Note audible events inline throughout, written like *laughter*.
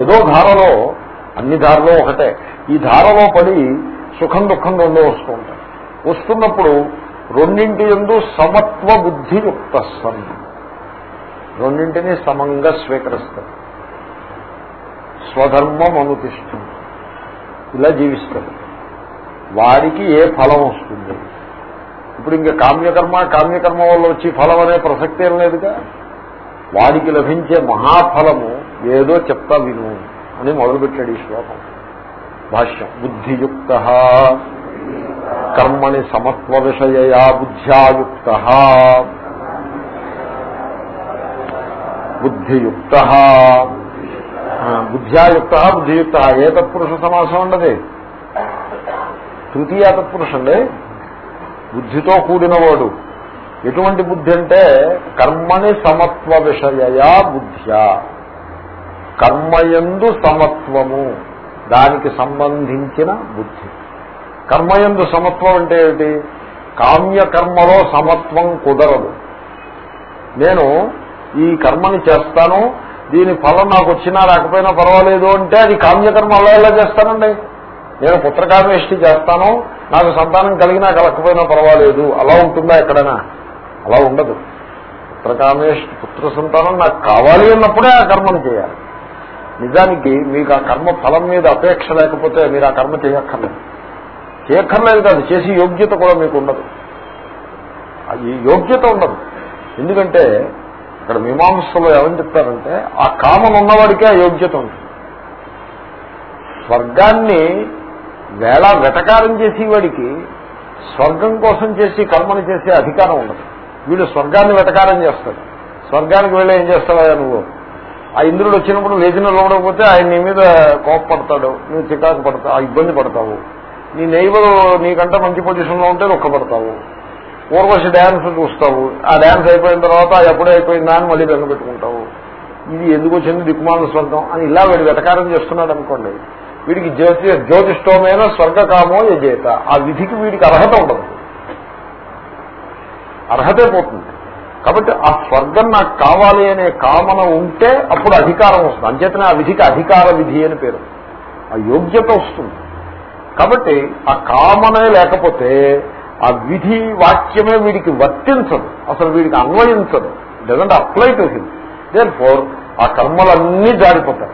ఏదో ధారలో అన్ని ధారలో ఒకటే. ఈ ధారలో పడి సుఖం దుఃఖం రెండు వస్తూ ఉంటాయి. వస్తున్నప్పుడు రెండింటి ఎందు సమత్వ బుద్ధియుక్త సన్ రెండింటినీ సమంగా స్వీకరిస్తారు స్వధర్మం అనుతిష్టం ఇలా జీవిస్తాడు వాడికి ఏ ఫలం వస్తుంది? ఇప్పుడు ఇంకా కామ్యకర్మ కామ్యకర్మ వల్ల వచ్చి ఫలం అనే ప్రసక్తి ఏం లేదుగా? వాడికి లభించే మహాఫలము ఏదో చెప్తా విను అని మొదలుపెట్టాడు ఈ శ్లోకం. భాష్యం బుద్ధియుక్త కర్మణి సమత్వ విషయయా బుద్ధ్యాయుక్త. బుద్ధియుక్త బుద్ధ్యాయుక్త బుద్ధియుక్త ఏ తత్పురుష సమాసం ఉండదు? తృతీయ తత్పురుషండి బుద్ధితో కూడినవాడు. ఎటువంటి బుద్ధి అంటే కర్మని సమత్వ విషయయా బుద్ధ్యా. కర్మయందు సమత్వము. దానికి సంబంధించిన బుద్ధి. కర్మయందు సమత్వం అంటే ఏమిటి? కామ్యకర్మలో సమత్వం కుదరదు. నేను ఈ కర్మని చేస్తాను దీని ఫలం నాకు వచ్చినా రాకపోయినా పర్వాలేదు అంటే అది కామ్యకర్మ అలా ఎలా చేస్తానండి? నేను పుత్రకామేష్టి చేస్తాను నాకు సంతానం కలిగినా కలగకపోయినా పర్వాలేదు. అలా ఉంటుందా ఎక్కడైనా? అలా ఉండదు. పుత్రకామేష్టి పుత్ర సంతానం నాకు కావాలి అన్నప్పుడే ఆ కర్మను చేయాలి. నిజానికి మీకు ఆ కర్మ ఫలం మీద అపేక్ష లేకపోతే మీరు ఆ కర్మ చేయక్కర్లేదు. చేయక్కర్లేదు కాదు చేసి యోగ్యత కూడా మీకు ఉండదు. ఈ యోగ్యత ఉండదు. ఎందుకంటే ఇక్కడ మీమాంసలో ఏమని చెప్తారంటే ఆ కామం ఉన్నవాడికే ఆ యోగ్యత ఉంటుంది. స్వర్గాన్ని వేళ వెటకారం చేసేవాడికి స్వర్గం కోసం చేసి కర్మను చేసే అధికారం ఉండదు. వీడు స్వర్గాన్ని వెటకారం చేస్తాడు. స్వర్గానికి వెళ్ళి ఏం చేస్తావా నువ్వు? ఆ ఇంద్రుడు వచ్చినప్పుడు లేచిన లోడకపోతే ఆయన నీ మీద కోపపడతాడు నువ్వు చికాకు పడతావు ఇబ్బంది పడతావు. నీ నైబర్ నీకంటే మంచి పొజిషన్లో ఉంటే దుఃఖపడతావు ఊర్వశి డ్యాన్స్ చూస్తావు. ఆ డ్యాన్స్ అయిపోయిన తర్వాత ఎప్పుడే అయిపోయిందా అని మళ్ళీ బెంగ పెట్టుకుంటావు. ఇది ఎందుకు వచ్చింది? దిక్కుమాల స్వర్గం అని ఇలా వీడు వెటకారం చేస్తున్నాడు అనుకోండి. వీడికి జ్యోతి జ్యోతిష్టమైన స్వర్గకామో యజేత. ఆ విధికి వీడికి అర్హత ఉండదు. అర్హతే పోతుంది. కాబట్టి ఆ స్వర్గం నాకు కావాలి అనే కామన ఉంటే అప్పుడు అధికారం వస్తుంది. అంచేతనే ఆ విధికి అధికార విధి అని పేరు. ఆ యోగ్యత వస్తుంది. కాబట్టి ఆ కామనే లేకపోతే ఆ విధి వాక్యమే వీడికి వర్తించదు. అసలు వీడికి అన్వయించదు. Doesn't apply to him therefore ఆ కర్మలన్నీ జారిపోతాయి.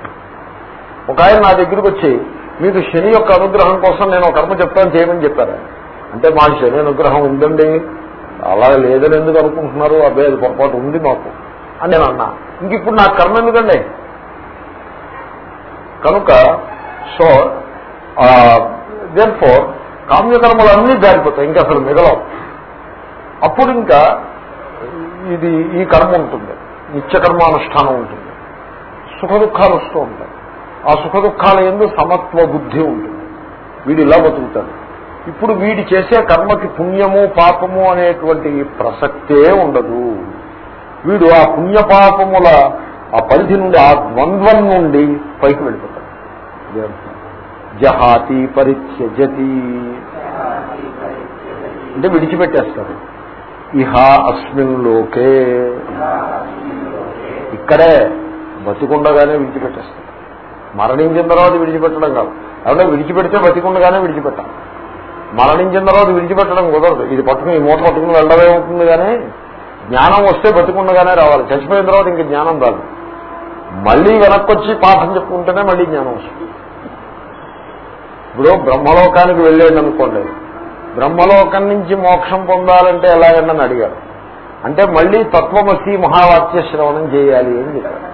ఒక ఆయన నా దగ్గరికి వచ్చి మీకు శని యొక్క అనుగ్రహం కోసం నేను ఒక కర్మ చెప్తాను చేయమని చెప్పారు. అంటే మా శని అనుగ్రహం ఉందండి. అలా లేదని ఎందుకు అనుకుంటున్నారు? అబ్బాయి అది పొరపాటు ఉంది మాకు. అని నేను అన్నా. ఇంక ఇప్పుడు నాకు కర్మ ఎందుకండి? కనుక సో దేన్ ఫోర్ కామ్యకర్మలన్నీ జారిపోతాయి ఇంకా అసలు మిగలవు. అప్పుడు ఇంకా ఇది ఈ కర్మ ఉంటుంది. నిత్యకర్మానుష్ఠానం ఉంటుంది. సుఖ దుఃఖాలు వస్తూ ఉంటాయి. ఆ సుఖ దుఃఖాల ఎందు సమత్వ బుద్ధి ఉంటుంది. వీడు ఇలా బతుకుతాడు. ఇప్పుడు వీడి చేసే కర్మకి పుణ్యము పాపము అనేటువంటి ప్రసక్తే ఉండదు. వీడు ఆ పుణ్యపాపముల ఆ పరిధి నుండి ఆ ద్వంద్వం నుండి పైకి వెళ్ళిపోతాడు. జహాతి పరిత్యజతి. అంటే విడిచిపెట్టేస్తాడు. ఇహ అస్మిన్ లోకే. ఇక్కడే బతికుండగానే విడిచిపెట్టేస్తాడు. మరణించిన తర్వాత విడిచిపెట్టడం కాదు. అలాగే విడిచిపెడితే బతికుండగానే విడిచిపెట్టాలి. మరణించిన తర్వాత విడిచిపెట్టడం కుదరదు. ఇది పట్టుకుని ఈ మూట పట్టుకుని వెళ్ళడమే అవుతుంది కానీ జ్ఞానం వస్తే బతుకుండగానే రావాలి. చచ్చిపోయిన తర్వాత ఇంక జ్ఞానం రాదు. మళ్ళీ వెనక్కొచ్చి పాఠం చెప్పుకుంటేనే మళ్ళీ జ్ఞానం వస్తుంది. ఇప్పుడు బ్రహ్మలోకానికి వెళ్ళాడు అనుకోండి. బ్రహ్మలోకం నుంచి మోక్షం పొందాలంటే ఎలాగండని అడిగాడు అంటే మళ్ళీ తత్వమసి మహావాక్య శ్రవణం చేయాలి అని చెప్పాడు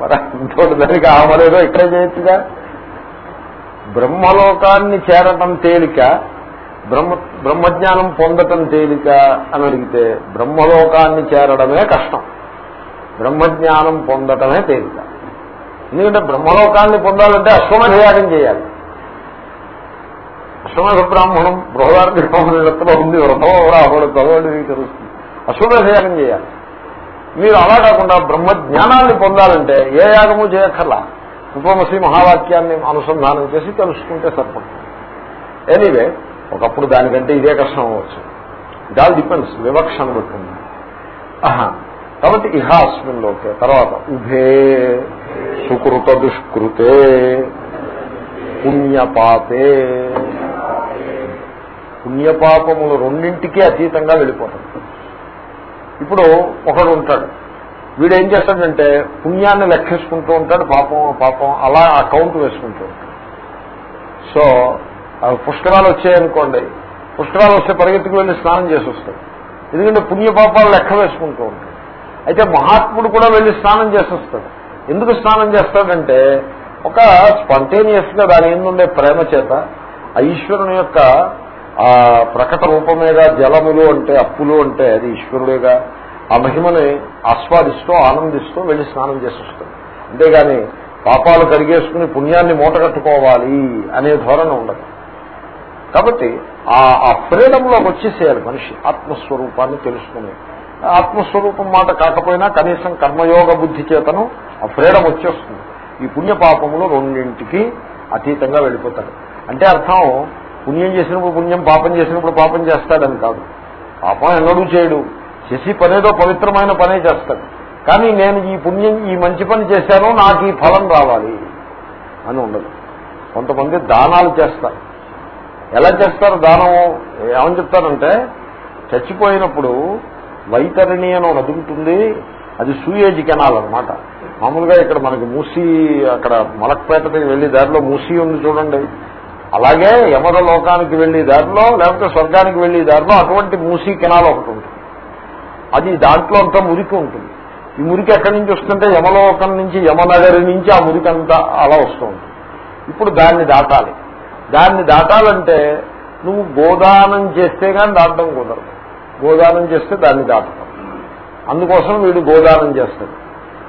మరి ఇంకోటి దానికి ఆమలేదో ఇక్కడే చేయొచ్చుగా? బ్రహ్మలోకాన్ని చేరటం తేలిక బ్రహ్మ బ్రహ్మజ్ఞానం పొందటం తేలిక అని అడిగితే బ్రహ్మలోకాన్ని చేరడమే కష్టం. బ్రహ్మజ్ఞానం పొందటమే తేలిక. ఎందుకంటే బ్రహ్మలోకాన్ని పొందాలంటే అశ్వమధయాగం చేయాలి. అశ్వమధ బ్రాహ్మణం బృహదార్థ లెక్కలో ఉంది వ్రతం చదవండి తెలుస్తుంది. అశ్వమధయాగం చేయాలి. మీరు అలా కాకుండా బ్రహ్మజ్ఞానాన్ని పొందాలంటే ఏ యాగము చేయక్కర్లా. ఉపమసి మహావాక్యాన్ని అనుసంధానం చేసి తెలుసుకుంటే సరిపడుతుంది. ఎనీవే ఒకప్పుడు దానికంటే ఇదే కష్టం అవ్వచ్చు. ఇట్ ఆల్ డిపెండ్స్ వివక్షను పెట్టుకుంది కాబట్టి ఇహాస్మిన్లోకే లోకే తర్వాత ఉభే సుకృత దుష్కృతే పుణ్యపాపే. పుణ్యపాపములు రెండింటికి అతీతంగా వెళ్ళిపోతాడు ఇప్పుడు ఒకడు ఉంటాడు వీడు ఏం చేస్తాడంటే పుణ్యాన్ని లెక్కేసుకుంటూ ఉంటాడు పాపం పాపం అలా అకౌంట్ వేసుకుంటూ ఉంటాడు. సో పుష్కరాలు వచ్చాయనుకోండి పుష్కరాలు వస్తే పరిగెత్తుకు వెళ్ళి స్నానం చేసి వస్తాడు. ఎందుకంటే పుణ్యపాపాలు లెక్క వేసుకుంటూ ఉంటాడు. అయితే మహాత్ముడు కూడా వెళ్ళి స్నానం చేసి వస్తాడు. ఎందుకు స్నానం చేస్తాడంటే ఒక స్పాంటేనియస్గా దాని ఏందుండే ప్రేమ చేత ఆ ఈశ్వరుని యొక్క ఆ ప్రకట రూపమేగా జలములు అంటే అప్పులు అంటే అది ఈశ్వరుడేగా ఆ మహిమని ఆస్వాదిస్తూ ఆనందిస్తూ వెళ్ళి స్నానం చేసి వస్తుంది. అంతేగాని పాపాలు కడిగేసుకుని పుణ్యాన్ని మూటగట్టుకోవాలి అనే ధోరణ ఉండదు. కాబట్టి ఆ ఫ్రీడంలోకి వచ్చేసేయాలి మనిషి ఆత్మస్వరూపాన్ని తెలుసుకుని. ఆత్మస్వరూపం మాట కాకపోయినా కనీసం కర్మయోగ బుద్ధి చేతను ఆ ఫ్రీడమ్ వచ్చేస్తుంది. ఈ పుణ్యపాపములు రెండింటికి అతీతంగా వెళ్ళిపోతాడు. అంటే అర్థం పుణ్యం చేసినప్పుడు పుణ్యం పాపం చేసినప్పుడు పాపం చేస్తాడని కాదు. పాపం ఎన్నడూ చేయడు. చేసి పనేదో పవిత్రమైన పనే చేస్తాడు. కానీ నేను ఈ పుణ్యం ఈ మంచి పని చేశాను నాకు ఈ ఫలం రావాలి అని ఉండదు. కొంతమంది దానాలు చేస్తారు. ఎలా చేస్తారు దానం? ఏమని చెప్తారంటే చచ్చిపోయినప్పుడు వైతరిణి అని నది అది సూయేజ్ కెనాల్ అనమాట మామూలుగా ఇక్కడ మనకి మూసీ అక్కడ మలక్పేటకి వెళ్ళి దారిలో మూసీ ఉంది చూడండి. అలాగే యమర లోకానికి వెళ్ళి దారిలో లేకపోతే స్వర్గానికి వెళ్ళి దారిలో అటువంటి మూసీ కెనాల్ ఒకటి ఉంటుంది. అది దాంట్లో అంతా మురికి ఉంటుంది. ఈ మురికి ఎక్కడి నుంచి వస్తుంటే యమలోకం నుంచి యమనగరి నుంచి ఆ మురికి అంతా అలా వస్తూ ఉంటుంది. ఇప్పుడు దాన్ని దాటాలి. దాన్ని దాటాలంటే నువ్వు గోదానం చేస్తే కానీ దాటడం కుదరదు. గోదానం చేస్తే దాన్ని దాటడం. అందుకోసం వీడు గోదానం చేస్తాడు.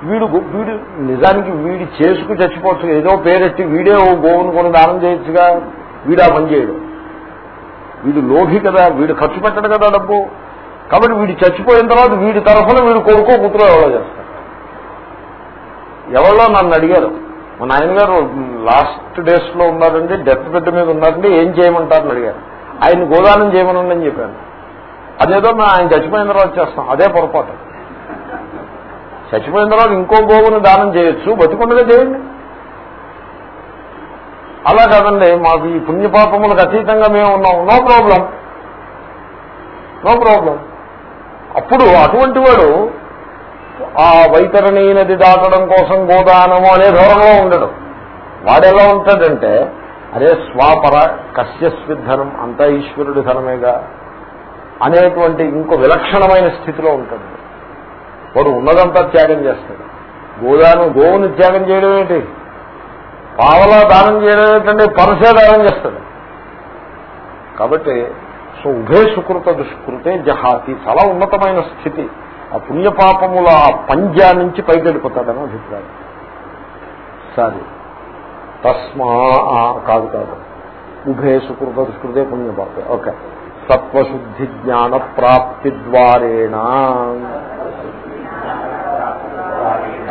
వీడు వీడు నిజానికి వీడి చేసుకు చచ్చిపోవచ్చు. ఏదో పేరెట్టి వీడే ఓ గోవును కొని దానం చేయొచ్చుగా వీడా పని చేయడు. వీడు లోభి కదా వీడు ఖర్చు పెట్టడు కదా డబ్బు. కాబట్టి వీడు చచ్చిపోయిన తర్వాత వీడి తరఫున వీడు కొడుకో కూతురో ఎవరో చేస్తారు. ఎవరో నన్ను అడిగారు. మా నాయనగారు లాస్ట్ డేస్లో ఉన్నారండి డెత్ బెడ్ మీద ఉన్నారండి ఏం చేయమంటారని అడిగారు. ఆయన గోదానం చేయమనండి అని చెప్పాను అదేదో మేము ఆయన చచ్చిపోయిన తర్వాత చేస్తాం అదే పొరపాటు. చచ్చిపోయిన తర్వాత ఇంకో గోవును దానం చేయొచ్చు బతికుండగా చేయండి. అలా కాదండి మాకు ఈ పుణ్యపాపములకు అతీతంగా మేము ఉన్నాం. No problem. No problem. అప్పుడు అటువంటి వాడు ఆ వైతరణి నది దాటడం కోసం గోదానము అనే ధోరణిలో ఉండడు. వాడెలా ఉంటాడంటే అరే స్వాపర కశ్యస్వి ధనం అంతా ఈశ్వరుడి ధనమేగా అనేటువంటి ఇంకో విలక్షణమైన స్థితిలో ఉంటాడు. వాడు ఉన్నదంతా త్యాగం చేస్తాడు. గోదానం గోవుని త్యాగం చేయడం ఏంటి? పావలా దానం చేయడం ఏంటంటే పరసే దానం చేస్తాడు. కాబట్టి సో ఉభయ సుకృత దుష్కృతే జహాతి. చాలా ఉన్నతమైన స్థితి. ఆ పుణ్యపాపముల ఆ పంజా నుంచి పైకి అభిప్రాయం. సరే. తస్మా కాదు కాదు. ఉభయ సుకృత దుష్కృతే పుణ్యపాపే. ఓకే. సత్వశుద్ధి జ్ఞాన ప్రాప్తి ద్వారేణ.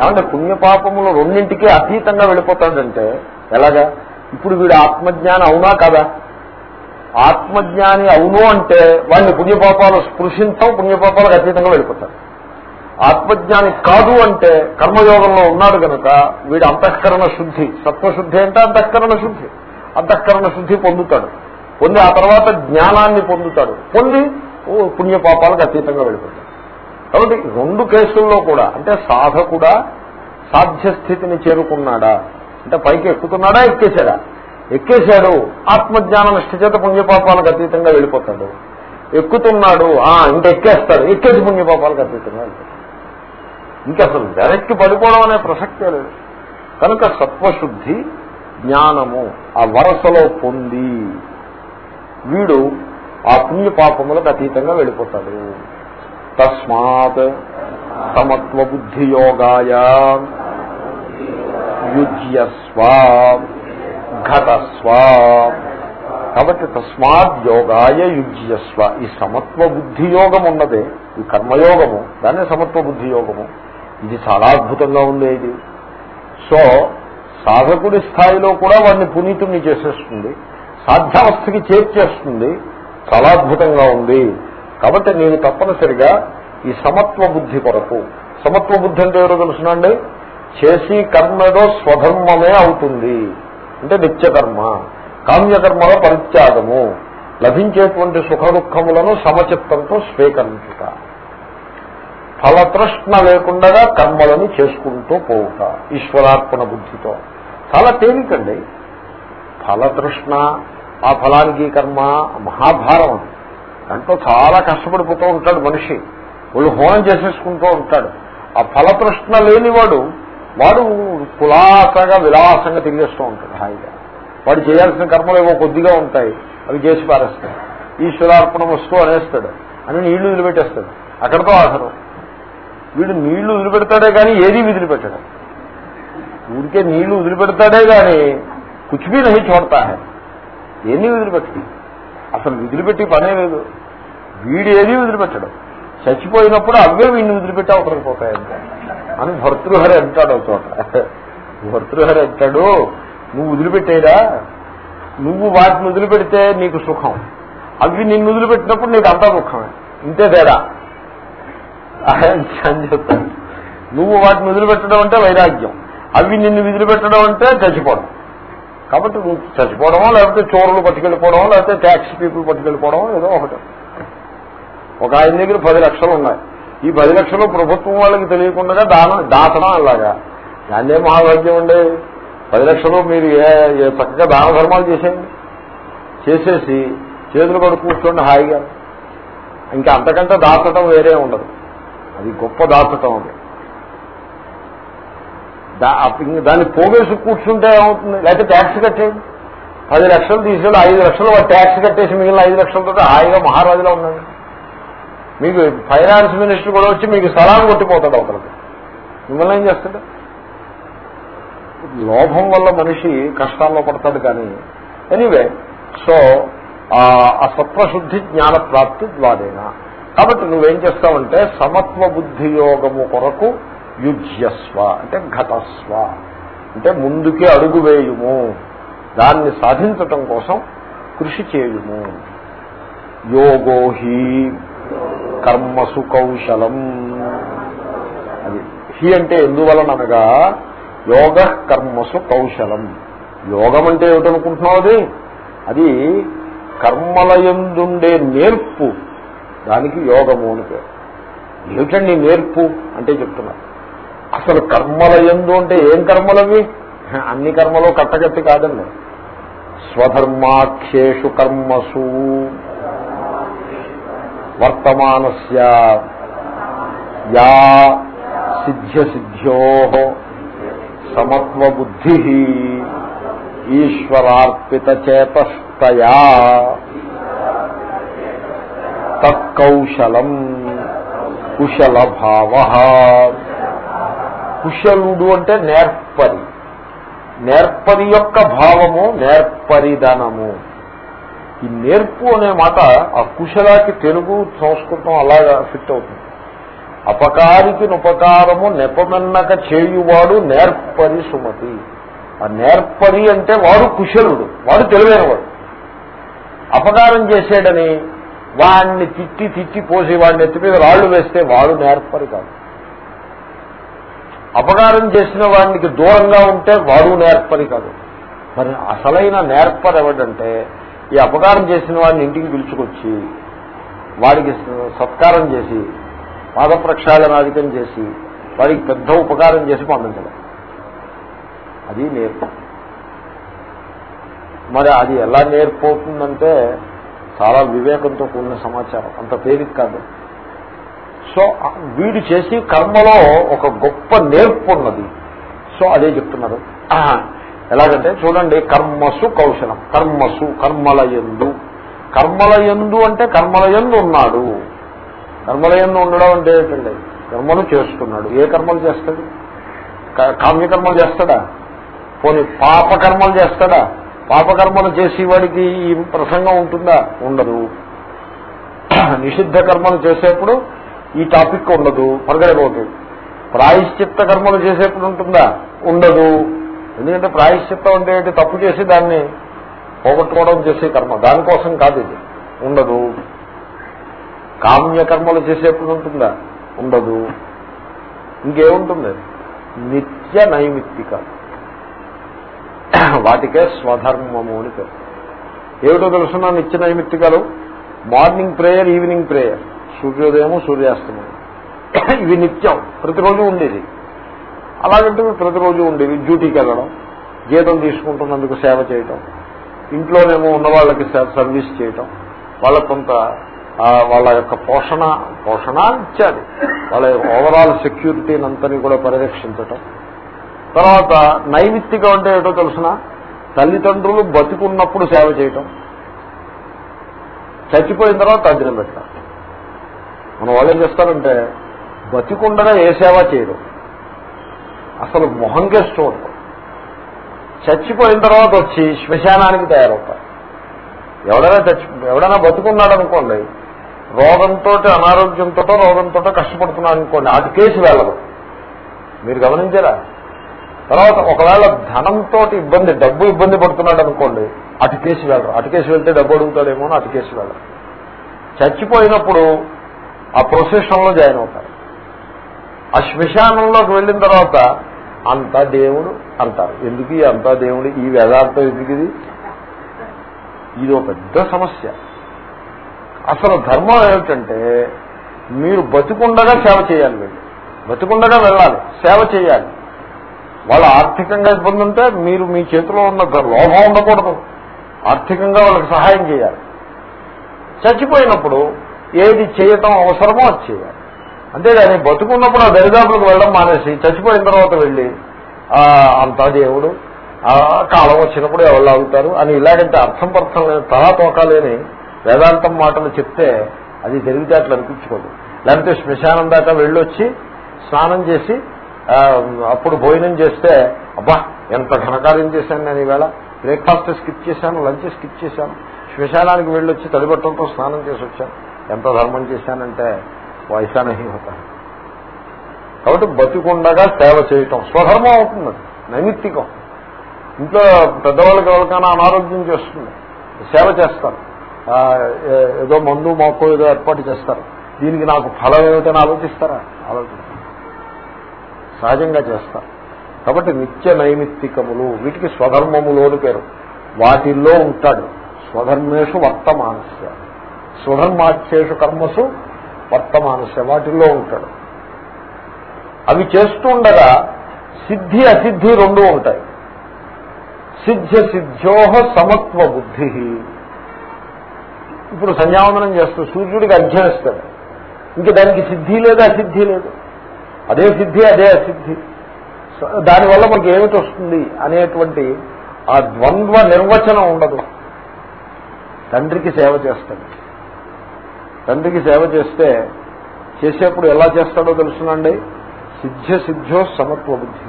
ఏమంటే పుణ్యపాపములు రెండింటికి అతీతంగా వెళ్ళిపోతాడంటే ఎలాగా? ఇప్పుడు వీడు ఆత్మజ్ఞానం అవునా కదా? ఆత్మజ్ఞాని అవును అంటే వాడిని పుణ్యపాపాలు స్పృశించం పుణ్యపాపాలకు అతీతంగా వెళ్ళిపోతాడు. ఆత్మజ్ఞాని కాదు అంటే కర్మయోగంలో ఉన్నాడు కనుక వీడు అంతఃకరణ శుద్ధి. సత్వశుద్ధి అంటే అంతఃకరణ శుద్ధి. అంతఃకరణ శుద్ధి పొందుతాడు. పొంది ఆ తర్వాత జ్ఞానాన్ని పొందుతాడు. పొంది పుణ్యపాపాలకు అతీతంగా వెళ్ళిపోతాడు. కాబట్టి రెండు కేసుల్లో కూడా అంటే సాధకుడా సాధ్య స్థితిని చేరుకున్నాడా? అంటే పైకి ఎక్కుతున్నాడా ఎక్కేశాడా? ఎక్కేశాడు. ఆత్మజ్ఞాన నిష్ట చేత పుణ్యపాపాలకు అతీతంగా వెళ్ళిపోతాడు. ఎక్కుతున్నాడు. ఆ ఇంకా ఎక్కేస్తాడు ఎక్కేసి పుణ్యపాపాలకు అతీతంగా ఇంకా అసలు వెనక్కి పడిపోవడం అనే ప్రసక్తే లేదు. కనుక సత్వశుద్ధి జ్ఞానము ఆ వరసలో పొంది వీడు ఆ పుణ్యపాపములకు అతీతంగా వెళ్ళిపోతాడు. తస్మాత్ సమత్వ బుద్ధియోగాయ యుజ్యస్వా ఘటస్వ కాబట్టి తస్మాత్ యోగాయ యుజ్యస్వ. ఈ సమత్వ బుద్ధి యోగం ఉన్నదే ఈ కర్మయోగము దాన్ని సమత్వ బుద్ధి యోగము ఇది చాలా అద్భుతంగా ఉంది ఇది. సో సాధకుడి స్థాయిలో కూడా వాడిని పునీతుణ్ణి చేసేస్తుంది. సాధ్యావస్థకి చేర్చేస్తుంది. చాలా అద్భుతంగా ఉంది. కాబట్టి నేను తప్పనిసరిగా ఈ సమత్వ బుద్ధి కొరకు. సమత్వ బుద్ధి అంటే ఎవరో తెలుసునండి చేసి కర్మ స్వధర్మమే అవుతుంది. అంటే నిత్యకర్మ. కామ్యకర్మల పరిత్యాగము. లభించేటువంటి సుఖ దుఃఖములను సమచిత్తంతో స్వీకరించుట. ఫలతృష్ణ లేకుండా కర్మలను చేసుకుంటూ పోవుట ఈశ్వరార్పణ బుద్ధితో. చాలా తేలికండి. ఫలతృష్ణ ఆ ఫలానికి కర్మ మహాభారం దాంట్లో చాలా కష్టపడిపోతూ ఉంటాడు మనిషి. వాళ్ళు హోనం చేసేసుకుంటూ ఉంటాడు. ఆ ఫలతృష్ణ లేనివాడు వాడు కులాసగా విలాసంగా తిరిగేస్తూ ఉంటాడు హాయిగా. వాడు చేయాల్సిన కర్మలు ఏవో కొద్దిగా ఉంటాయి అవి చేసి పారేస్తాడు. ఈశ్వరార్పణ వస్తూ అనేస్తాడు. అని నీళ్ళు వదిలిపెట్టేస్తాడు. అక్కడతో ఆఖరు. వీడు నీళ్ళు వదిలిపెడతాడే కానీ ఏదీ వదిలిపెట్టడం. ఊరికే నీళ్ళు వదిలిపెడతాడే కానీ కుచ్చుబీ నహి చూడతా ఏమీ ఎన్ని వదిలిపెట్టి అసలు వదిలిపెట్టి పనే లేదు. వీడు ఏది వదిలిపెట్టడం. చచ్చిపోయినప్పుడు అవే వీడిని వదిలిపెట్టి అవసరం పోతాయంటే. అని భర్తృహరి అంటాడు ఒక చోట. భర్తృహరి అంటాడు నువ్వు వదిలిపెట్టేరా? నువ్వు వాటిని వదిలిపెడితే నీకు సుఖం. అవి నిన్ను వదిలిపెట్టినప్పుడు నీకు అంతా దుఃఖమే. ఇంతే తేడా. అని చెప్తాను నువ్వు వాటిని వదిలిపెట్టడం అంటే వైరాగ్యం. అవి నిన్ను వదిలిపెట్టడం అంటే చచ్చిపోవడం. కాబట్టి నువ్వు చచ్చిపోవడమో లేకపోతే చోరులు పట్టుకెళ్ళిపోవడమో లేకపోతే ట్యాక్సీ పీపుల్ పట్టుకెళ్ళిపోవడమో ఏదో ఒకటి. ఒక ఆయన దగ్గర పది లక్షలు ఉన్నాయి. ఈ పది లక్షలు ప్రభుత్వం వాళ్ళకి తెలియకుండా దానం దాచడం అలాగా. దాన్నే మహాభాగ్యం అండి. పది లక్షలు మీరు ఏ చక్కగా దాన ధర్మాలు చేసేయండి. చేసేసి చేతులు కూడా కూర్చోండి హాయిగా. ఇంకా అంతకంటే దాచటం వేరే ఉండదు. అది గొప్ప దాచటం అది. దాన్ని పోగేసి కూర్చుంటే ఏమవుతుంది? లేకపోతే ట్యాక్స్ కట్టేయండి. పది లక్షలు తీసుకెళ్ళి ఐదు లక్షలు వాడు ట్యాక్స్ కట్టేసి మిగిలిన ఐదు లక్షలతో హాయిగా మహారాజులో ఉండండి మీకు ఫైనాన్స్ మినిస్టర్ కూడా వచ్చి మీకు సలాం కొట్టిపోతాడు అవతలకి. మిమ్మల్ని ఏం చేస్తాడు? లోభం వల్ల మనిషి కష్టాల్లో పడతాడు కానీ ఎనీవే సో ఆ సత్వశుద్ధి జ్ఞాన ప్రాప్తి ద్వారేనా? కాబట్టి నువ్వేం చేస్తావంటే సమత్వ బుద్ధి యోగము కొరకు యుజ్యస్వ అంటే ఘటస్వ అంటే ముందుకే అడుగు వేయుము. దాన్ని సాధించటం కోసం కృషి చేయుము. యోగోహి కర్మసు కౌశలం. అది హి అంటే ఎందువలనగా యోగ కర్మసు కౌశలం. యోగం అంటే ఏమిటనుకుంటున్నావు అది? అది కర్మలయందుండే నేర్పు. దానికి యోగము అని పేరు. ఏమిటండి నేర్పు అంటే చెప్తున్నా. అసలు కర్మలయందు అంటే ఏం కర్మలవి? అన్ని కర్మలు కట్టగట్టి కాదండి. స్వధర్మాఖ్యేషు కర్మసు. వర్తమానస్య యా సిద్ధ్య సమత్వబుద్ధి ఈశ్వరార్పితచేతస్తయా తత్కౌశలం కుశలభావ కుశలుడు అంటే నేర్పరి. నేర్పరి యొక్క భావము నేర్పరిదనము. ఈ నేర్పు అనే మాట ఆ కుశలాకి తెలుగు సంస్కృతం అలాగా ఫిట్ అవుతుంది. అపకారికి నుపకారము నెపమెన్నక చేయువాడు నేర్పరి సుమతి. ఆ నేర్పరి అంటే వాడు కుశలుడు వాడు తెలివైనవాడు. అపకారం చేసేడని వాణ్ణి తిట్టి తిట్టి పోసి వాడిని ఎత్తి మీద రాళ్ళు వేస్తే వాడు నేర్పరి కాదు. అపకారం చేసిన వాడికి దూరంగా ఉంటే వాడు నేర్పరి కాదు. మరి అసలైన నేర్పరి ఎవడంటే ఈ అపకారం చేసిన వాడిని ఇంటికి పిలుచుకొచ్చి వాడికి సత్కారం చేసి పాద ప్రక్షాళనాధికం చేసి వాడికి పెద్ద ఉపకారం చేసి పంపించడం. అది నేర్పు. మరి అది ఎలా నేర్పోతుందంటే చాలా వివేకంతో కూడిన సమాచారం. అంత తేలిక కాదు. సో వీడు చేసి కర్మలో ఒక గొప్ప నేర్పు ఉన్నది. సో అదే చెప్తున్నారు. ఎలాగంటే చూడండి కర్మసు కౌశలం. కర్మసు కర్మలయందు కర్మలయందు కర్మల అంటే కర్మలయందు ఉన్నాడు. కర్మలయందు ఉండడం అంటే ఏంటండి? కర్మలు చేస్తున్నాడు. ఏ కర్మలు చేస్తాడు? కామ్యకర్మలు చేస్తాడా? పోనీ పాపకర్మలు చేస్తాడా? పాపకర్మలు చేసేవాడికి ఈ ప్రసంగం ఉంటుందా? ఉండదు. *clears throat* నిషిద్ధ కర్మలు చేసేప్పుడు ఈ టాపిక్ ఉండదు. పరగడబోతుంది ప్రాయశ్చిత్త కర్మలు చేసేప్పుడు ఉంటుందా? ఉండదు. ఎందుకంటే ప్రాయశ్చిత్తం అంటే తప్పు చేసి దాన్ని పోగొట్టుకోవడం చేసే కర్మ. దానికోసం కాదు ఇది. ఉండదు. కామ్య కర్మలు చేసేప్పుడు ఉంటుందా? ఉండదు. ఇంకేముంటుంది? నిత్య నైమిత్తిక. వాటికే స్వధర్మము అని పేరు. ఏమిటో తెలుసున్నా నిత్య నైమిత్తికలు? Morning prayer evening prayer. సూర్యోదయము సూర్యాస్తమయం ఇవి నిత్యం. ప్రతిరోజు ఉండేది. అలాగంటే ప్రతిరోజు ఉండేవి డ్యూటీకి వెళ్ళడం జీతం తీసుకుంటున్నందుకు సేవ చేయటం ఇంట్లోనేమో ఉన్న వాళ్ళకి సర్వీస్ చేయటం వాళ్ళ కొంత వాళ్ళ యొక్క పోషణ పోషణ ఇచ్చాది. వాళ్ళ ఓవరాల్ సెక్యూరిటీని అంతని కూడా పరిరక్షించటం. తర్వాత నైమిత్తికం అంటే ఏటో తెలిసిన? తల్లిదండ్రులు బతికున్నప్పుడు సేవ చేయటం. చచ్చిపోయిన తర్వాత తద్దినం పెట్టాలి మనం వాళ్ళు ఏం చేస్తారంటే బతికుండగా ఏ సేవ చేయడం అసలు మొహంకే చూడరు చచ్చిపోయిన తర్వాత వచ్చి శ్మశానానికి తయారవుతారు. ఎవడైనా చచ్చి ఎవడైనా బతుకున్నాడు అనుకోండి రోగంతో అనారోగ్యంతో రోగంతో కష్టపడుతున్నాడు అనుకోండి అటు కేసు వెళ్ళదు. మీరు గమనించారా? తర్వాత ఒకవేళ ధనంతో ఇబ్బంది డబ్బు ఇబ్బంది పడుతున్నాడు అనుకోండి అటు కేసు వెళ్ళరు అటు కేసు వెళ్తే డబ్బు అడుగుతాడేమో అని అటు కేసు వెళ్ళరు చచ్చిపోయినప్పుడు ఆ ప్రొసెషన్లో జాయిన్ అవుతారు. ఆ శ్మశానంలోకి వెళ్ళిన తర్వాత అంతా దేవుడు అంటారు. ఎందుకు అంతా దేవుడు? ఈ వేదార్థం ఎందుకు ఇది? ఇది ఒక పెద్ద సమస్య. అసలు ధర్మం ఏమిటంటే మీరు బతికుండగా సేవ చేయాలి మీరు. బతికుండగా వెళ్ళాలి సేవ చేయాలి. వాళ్ళ ఆర్థికంగా ఇబ్బంది ఉంటే మీరు మీ చేతిలో ఉన్న లోభం ఉండకూడదు. ఆర్థికంగా వాళ్ళకి సహాయం చేయాలి. చచ్చిపోయినప్పుడు ఏది చేయటం అవసరమో అది చేయాలి. అంతేగాని బతుకున్నప్పుడు ఆ దరిదాపులకు వెళ్ళడం మానేసి చచ్చిపోయిన తర్వాత వెళ్ళి అంతా దేవుడు కాలం వచ్చినప్పుడు ఎవరు అవుతారు అని ఇలాగంటే అర్థం పర్థం లేని తలా తోకాలేని వేదాంతం మాటలు చెప్తే అది అట్లా అనిపించుకోదు. లేకపోతే శ్మశానం దాకా వెళ్ళొచ్చి స్నానం చేసి అప్పుడు భోజనం చేస్తే అబ్బా ఎంత ఘనకార్యం చేశాను నేను ఈవేళ. బ్రేక్ఫాస్ట్ స్కిప్ చేశాను లంచ్ స్కిప్ చేశాను. శ్మశానానికి వెళ్ళొచ్చి తడిబట్టలతో స్నానం చేసి వచ్చాను ఎంత ధర్మం చేశానంటే వయసానహి అవుతాను కాబట్టి బతికుండగా సేవ చేయటం. స్వధర్మం అవుతుంది నైమిత్తికం. ఇంట్లో పెద్దవాళ్ళకి ఎవరికైనా అనారోగ్యం చేస్తుంది. సేవ చేస్తారు. ఏదో మందు మాకు ఏదో ఏర్పాటు చేస్తారు. దీనికి నాకు ఫలం ఏమిటని ఆలోచిస్తారా? ఆలోచిస్తారు. సహజంగా చేస్తారు. కాబట్టి నిత్య నైమిత్తికములు వీటికి స్వధర్మములోని పేరు. వాటిల్లో ఉంటాడు. స్వధర్మేషు వర్తమానస్య. స్వధర్మాచ్యేషు కర్మసు వర్తమానస్య వాటిల్లో ఉంటాడు. అవి చేస్తుండగా సిద్ధి అసిద్ధి రెండు ఉంటాయి. సిద్ధ సిద్ధ్యోహ సమత్వ బుద్ధి. ఇప్పుడు సంధ్యావందనం చేస్తూ సూర్యుడికి అధ్యయనిస్తాడు ఇంక దానికి సిద్ధి లేదు అసిద్ధి లేదు. అదే సిద్ధి అదే అసిద్ధి. దానివల్ల మనకి ఏమిటి వస్తుంది అనేటువంటి ఆ ద్వంద్వ నిర్వచనం ఉండదు. తండ్రికి సేవ చేస్తాడు. తండ్రికి సేవ చేస్తే చేసేప్పుడు ఎలా చేస్తాడో తెలుసునండి. సిద్ధ సిద్ధో సమత్వ బుద్ధి.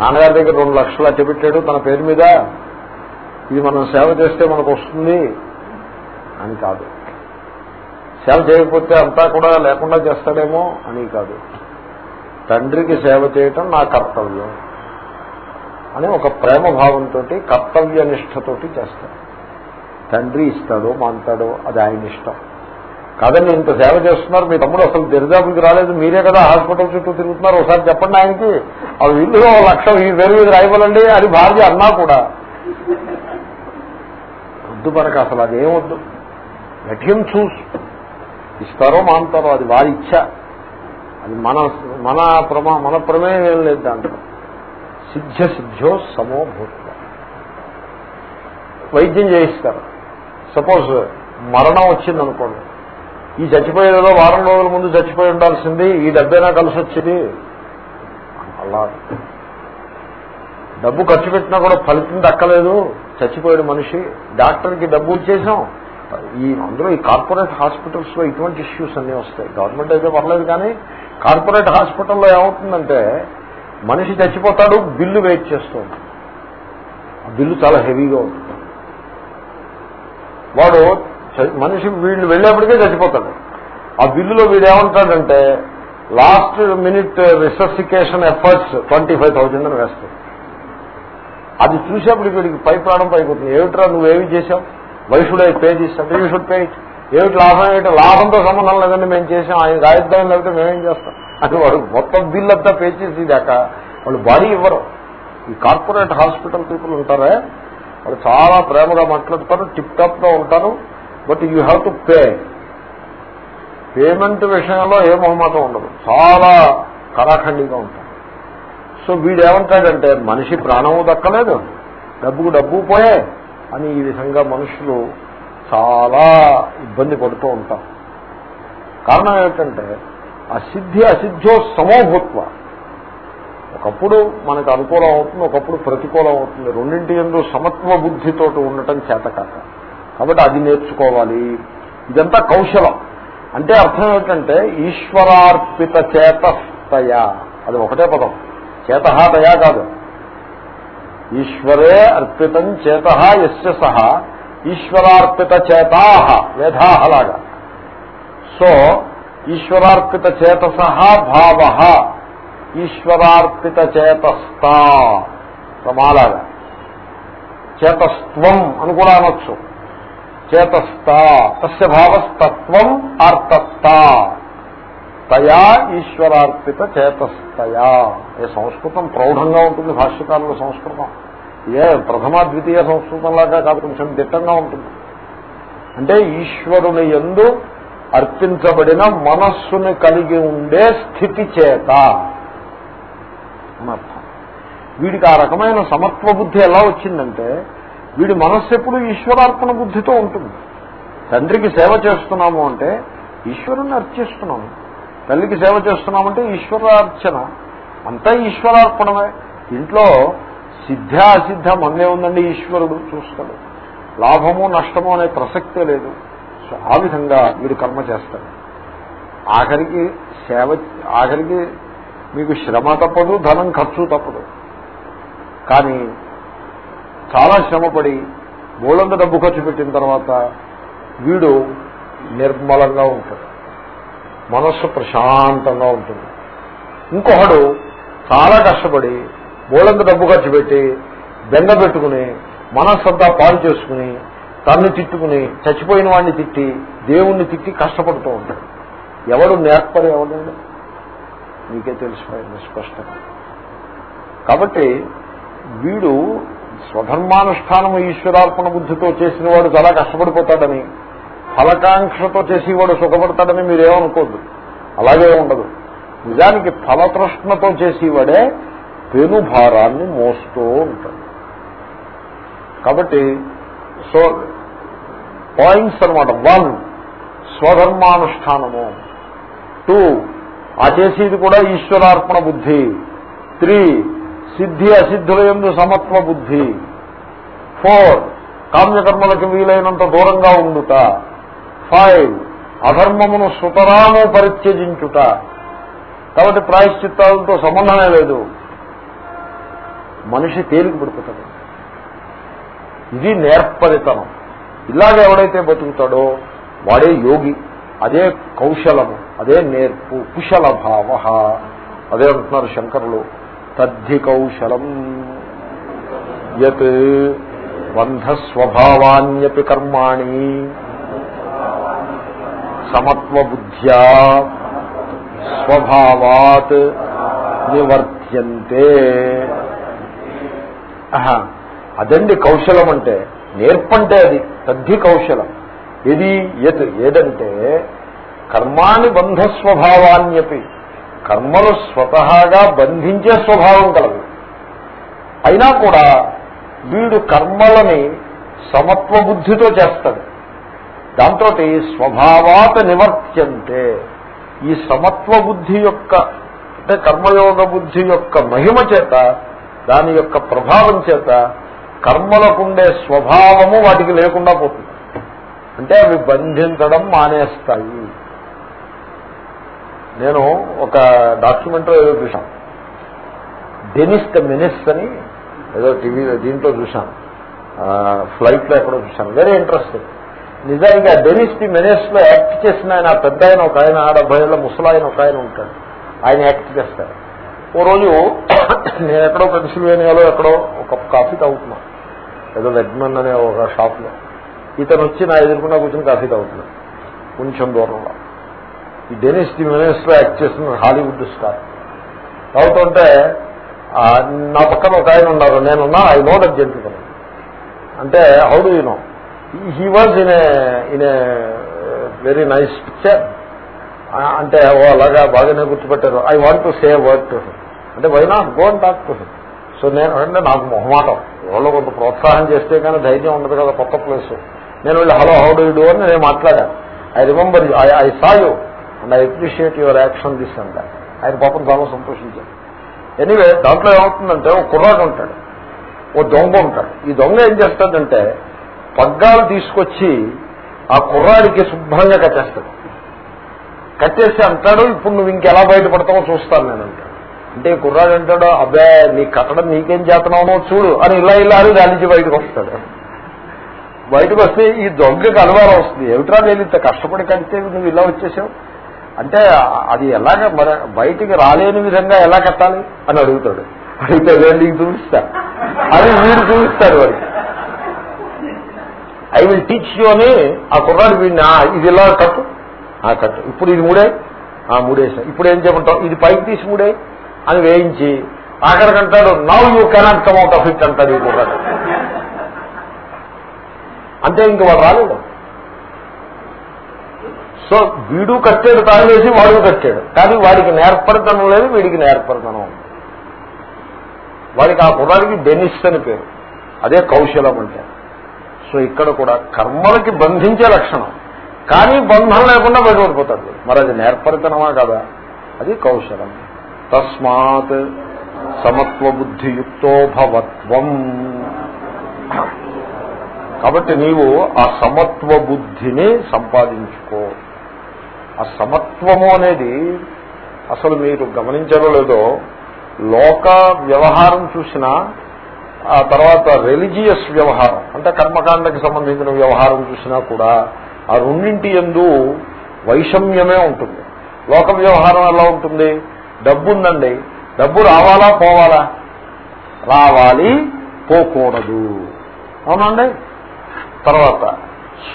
నాన్నగారి దగ్గర రెండు లక్షలు అట్టబెట్టాడు తన పేరు మీద ఇది మనం సేవ చేస్తే మనకు వస్తుంది అని కాదు. సేవ చేయకపోతే అంతా కూడా లేకుండా చేస్తాడేమో అని కాదు. తండ్రికి సేవ చేయటం నా కర్తవ్యం అని ఒక ప్రేమ భావంతో కర్తవ్య నిష్టతోటి చేస్తాడు. తండ్రి ఇస్తాడో మాంటాడో అది ఆయన ఇష్టం. కాదండి ఇంత సేవ చేస్తున్నారు మీ తమ్ముడు అసలు దరిదాపులకి రాలేదు మీరే కదా హాస్పిటల్ చుట్టూ తిరుగుతున్నారు ఒకసారి చెప్పండి ఆయనకి. ఆ ఇల్లు లక్ష ఈ వేరు మీద రాయవాలండి అది భార్య అన్నా కూడా. వద్దు మనకు అసలు అదేం వద్దు. లెట్ చూస్ ఇస్తారో మాంటారో అది వారి ఇచ్చ అది మన మన ప్రమా మన ప్రమేయం ఏం లేదు దాంట్లో. సిద్ధ సిద్ధ్యో సమో వైద్యం చేయిస్తారు. సపోజ్ మరణం వచ్చిందనుకోండి. ఈ చచ్చిపోయేదో వారం రోజుల ముందు చచ్చిపోయి ఉండాల్సింది ఈ డబ్బైనా కలిసి వచ్చింది? అలా. డబ్బు ఖర్చు పెట్టినా కూడా ఫలితం దక్కలేదు. చచ్చిపోయాడు మనిషి డాక్టర్కి డబ్బు ఇచ్చేసాం. ఈ అందులో ఈ కార్పొరేట్ హాస్పిటల్స్లో ఇటువంటి ఇష్యూస్ అన్నీ వస్తాయి. గవర్నమెంట్ అయితే పర్లేదు కానీ కార్పొరేట్ హాస్పిటల్లో ఏమవుతుందంటే మనిషి చచ్చిపోతాడు బిల్లు వెయిట్ చేస్తూ ఆ బిల్లు చాలా హెవీగా ఉంటుంది. వాడు మనిషి వీళ్ళు వెళ్ళేప్పటికే చచ్చిపోతాడు. ఆ బిల్లులో వీడు ఏమంటాడంటే last minute resuscitation efforts twenty five thousand అని వేస్తాడు. అది చూసేప్పుడు వీడికి పై ప్రాణం పైపోతుంది ఏమిట్రా నువ్వేమి చేశావు? వై పే దిస్ అంటే యూ షుడ్ పే ఏమిటి లాభం ఏమిటి? లాభంతో సంబంధం లేదండి మేము చేసాం. ఆయన రాయిద్దాం లేకపోతే మేమేం చేస్తాం? అది వాడు మొత్తం బిల్ అంతా పే చేసి దాకా వాళ్ళు బాడీ ఇవ్వరు. ఈ కార్పొరేట్ హాస్పిటల్ పీపుల్ ఉంటారే? వాళ్ళు చాలా ప్రేమగా మాట్లాడతారు టిప్ టాప్గా ఉంటారు but you have to pay payment విషయంలో ఏ మొహమాటం ఉండదు. చాలా కరాఖండిగా ఉంటారు సో వీడేమంటాడంటే మనిషి ప్రాణము దక్కలేదు డబ్బుకు డబ్బు పోయే అని ఈ విధంగా మనుషులు చాలా ఇబ్బంది పడుతూ ఉంటారు. కారణం ఏమిటంటే అసిద్ధి అసిద్ధో సమోభూత్వ. ఒకప్పుడు మనకు అనుకూలం అవుతుంది ఒకప్పుడు ప్రతికూలం అవుతుంది. రెండింటి ఎందు సమత్వ బుద్ధితో ఉండటం చేతకాక కాబట్టి అది నేర్చుకోవాలి. ఇదంతా కౌశలం. అంటే అర్థం ఏమిటంటే ఈశ్వరార్పిత చేతస్తయ అది ఒకటే పదం. చేతహాతయా కాదు. ఈశ్వరే అర్పితం చేత ఎస్య సహ. ఈశ్వరార్పిత చేతాహ వేధాహలాగా సో ఈశ్వరార్పిత చేతస భావ. ఈశ్వరార్పిత చేతస్థ ప్రమాలాగా చేతస్త్వం అని కూడా అనొచ్చు. చేతస్థ తస్య భావస్తత్వం ఆర్తస్థ. తయా ఈశ్వరార్పిత చేతస్థయా ఏ సంస్కృతం ప్రౌఢంగా ఉంటుంది భాష్యకారుల సంస్కృతం. ఏ ప్రథమ ద్వితీయ సంస్కృతంలాగా కాదు కొంచెం దిట్టంగా ఉంటుంది. అంటే ఈశ్వరుని ఎందు అర్పించబడిన మనస్సును కలిగి ఉండే స్థితి చేత. అనర్థం. వీడికి ఆ రకమైన సమత్వ బుద్ధి ఎలా వచ్చిందంటే వీడి మనస్సు ఎప్పుడు ఈశ్వరార్పణ బుద్ధితో ఉంటుంది. తండ్రికి సేవ చేస్తున్నాము అంటే ఈశ్వరుణ్ణి అర్చిస్తున్నాము. తల్లికి సేవ చేస్తున్నామంటే ఈశ్వరార్చన. అంతా ఈశ్వరార్పణమే. ఇంట్లో సిద్ధ అసిద్ధ మందే ఉందండి ఈశ్వరుడు చూస్తాడు. లాభము నష్టము అనే ప్రసక్తే లేదు. సో ఆ విధంగా వీడు కర్మ చేస్తాడు. ఆఖరికి సేవ ఆఖరికి మీకు శ్రమ తప్పదు ధనం ఖర్చు తప్పదు. కానీ చాలా శ్రమపడి బోళంత డబ్బు ఖర్చు పెట్టిన తర్వాత వీడు నిర్మలంగా ఉంటాడు. మనస్సు ప్రశాంతంగా ఉంటుంది. ఇంకొకడు చాలా కష్టపడి బోళంత డబ్బు ఖర్చు పెట్టి బెంగ పెట్టుకుని మనస్సంతా పాలు చేసుకుని తన్ను తిట్టుకుని చచ్చిపోయిన వాడిని తిట్టి దేవుణ్ణి తిట్టి కష్టపడుతూ ఉంటాడు. ఎవడు నేర్పరు ఎవడండి మీకే తెలిసిపోయింది స్పష్టంగా కాబట్టి వీడు స్వధర్మానుష్ఠానం ఈశ్వరార్పణ బుద్ధితో చేసిన వాడు చాలా కష్టపడిపోతాడని ఫలకాంక్షతో చేసేవాడు సుఖపడతాడని మీరేమనుకోద్దు. అలాగే ఉండదు. నిజానికి ఫలతృష్ణతో చేసేవాడే పెనుభారాన్ని మోస్తూ ఉంటాడు. కాబట్టి సో పాయింట్స్ అనమాట వన్ స్వధర్మానుష్ఠానము. టూ ఆ చేసేది కూడా ఈశ్వరార్పణ బుద్ధి. త్రీ సిద్ధి అసిద్ధుల ఎందు సమత్వ బుద్ధి. ఫోర్ కామ్యకర్మలకు వీలైనంత దూరంగా ఉండుట. ఫైవ్ అధర్మమును సుతరాము పరిత్యజించుట. కాబట్టి ప్రాయశ్చిత్తాలతో సంబంధమే లేదు. మనిషి తేలిక పడిపోతాడు. ఇది నేర్పరితనం. ఇలాగ ఎవడైతే బతుకుతాడో వాడే యోగి. అదే కౌశలము. అదే నేర్పు కుశల భావ అదే అంటున్నారు శంకరులు. తద్ధి కౌశలం యత్ బంధస్వభావాన్యపి కర్మాణి. సమత్వబుద్ధ్యా స్వభావాత్ నివర్త్యంతే అదండి కౌశలం అంటే. నేర్పంటే అది తద్ధి కౌశలం ఇది యత్ ఏదంటే కర్మాని బంధ స్వభావాన్యపి కర్మలు స్వతహాగా బంధించే స్వభావం కలదు. అయినా కూడా వీడు కర్మలని సమత్వ బుద్ధితో చేస్తాడు. దాంతో స్వభావాత నివర్త్యంతే. ఈ సమత్వ బుద్ధి యొక్క అంటే కర్మయోగ బుద్ధి యొక్క మహిమ చేత దాని యొక్క ప్రభావం చేత కర్మలకుండే స్వభావము వాటికి లేకుండా పోతుంది. అంటే అవి బంధించడం మానేస్తాయి. నేను ఒక డాక్యుమెంటరీ ఏదో చూశాను. డెనిస్ ద మెనిస్ అని ఏదో టీవీ దీంట్లో చూశాను. ఫ్లైట్లో ఎక్కడో చూశాను. వెరీ ఇంట్రెస్టింగ్ నిజానికి ఆ డెనిస్ ది మెనిస్లో యాక్ట్ చేసిన ఆయన పెద్ద ఆయన ఒక ఆయన డెబ్బై ఏళ్ళ ముసలాయన ఒక ఆయన ఉంటాడు. ఆయన యాక్ట్ చేస్తారు ఓ రోజు నేను ఎక్కడో పెన్సిల్వేనియాలో ఎక్కడో ఒక కాఫీ తాగుతున్నాను ఏదో వెడ్మన్ అనే ఒక షాప్లో ఇతను వచ్చి నా ఎదుర్కొన్నా కూర్చొని కాఫీ తాగుతున్నాను కొంచెం దూరంలో. ఈ డెనిస్ ది మినిస్టర్ యాక్ట్ చేస్తున్న హాలీవుడ్ స్టార్. అవుతుంటే నా పక్కన ఒక ఆయన ఉన్నారు. నేనున్నా ఐ నో దట్ జంతువులు అంటే how do you know? He was in in a very nice picture. అంటే ఓ అలాగా బాగానే గుర్తుపెట్టారు. I want to save work to him. అంటే why not? Go and talk to him. So నేను అంటే నాకు మొహమాటం. ఎవరో కొంత ప్రోత్సాహం చేస్తే కానీ ధైర్యం ఉండదు కదా కొత్త ప్లేస్. నేను వెళ్ళి హలో హౌ డూ డూ? అని నేను మాట్లాడాను. I remember I I saw you. And I appreciate your action this and ఆయన పాపం చాలా సంతోషించారు ఎనీవే దాంట్లో ఏమవుతుందంటే ఒక కుర్రాడు ఉంటాడు. ఓ దొంగ ఉంటాడు. ఈ దొంగ ఏం చేస్తాడంటే పగ్గాలు తీసుకొచ్చి ఆ కుర్రాడికి శుభ్రంగా కట్టేస్తాడు. కట్టేసి అంటాడు ఇప్పుడు నువ్వు ఇంకెలా బయటపడతావో చూస్తాను నేను అంటాడు. అంటే కుర్రాడు అంటాడు అబ్బే నీ కట్టడం నీకేం చేతనామో చూడు అని ఇలా ఇలా అని దానికి బయటకు వస్తాడు. బయటకు వస్తే ఈ దొంగకి అలవారం వస్తుంది. ఏమిట్రా నేను ఇంత కష్టపడి కడితే నువ్వు ఇలా వచ్చేసావు? అంటే అది ఎలాగ బయటికి రాలేని విధంగా ఎలా కట్టాలి అని అడుగుతాడు. అడిగితే వీళ్ళకి చూపిస్తారు అది వీడు చూపిస్తారు వాడికి. ఐ విల్ టీచ్ యూ అని ఆ కుర్రాడు వీడిని ఇది ఇలా కట్టు? ఆ కట్టు. ఇప్పుడు ఇది మూడే? ఆ మూడేసా ఇప్పుడు ఏం చేయమంటావు? ఇది పైకి తీసి మూడే? అని వేయించి ఆఖరికంటాడు now you cannot come out of it అంటాడు ఈ కుర్రాడు. అంతే ఇంక వాడు రాలేదు సో వీడు కట్టాడు తాను వేసి వాడు కట్టాడు. కానీ వాడికి నేర్పడతనం లేదు వీడికి నేర్పడతనం ఉంది వాడికి ఆ కులానికి డెనిస్ అని పేరు. అదే కౌశలం అంటే. సో ఇక్కడ కూడా కర్మలకి బంధించే లక్షణం. కానీ బంధం లేకుండా బయటపడిపోతాడు. మరి అది నేర్పరితనమా కదా? అది కౌశలం. తస్మాత్ సమత్వ బుద్ధియుక్తో భవత్వం కాబట్టి నీవు ఆ సమత్వ బుద్ధిని సంపాదించుకో. ఆ సమత్వము అనేది అసలు మీరు గమనించారో లేదో లోక వ్యవహారం చూసినా ఆ తర్వాత రిలీజియస్ వ్యవహారం అంటే కర్మకాండకి సంబంధించిన వ్యవహారం చూసినా కూడా ఆ రెండింటి ఎందు వైషమ్యమే ఉంటుంది. లోక వ్యవహారం ఎలా ఉంటుంది? డబ్బు ఉందండి డబ్బు రావాలా పోవాలా? రావాలి పోకూడదు. అవునండి తర్వాత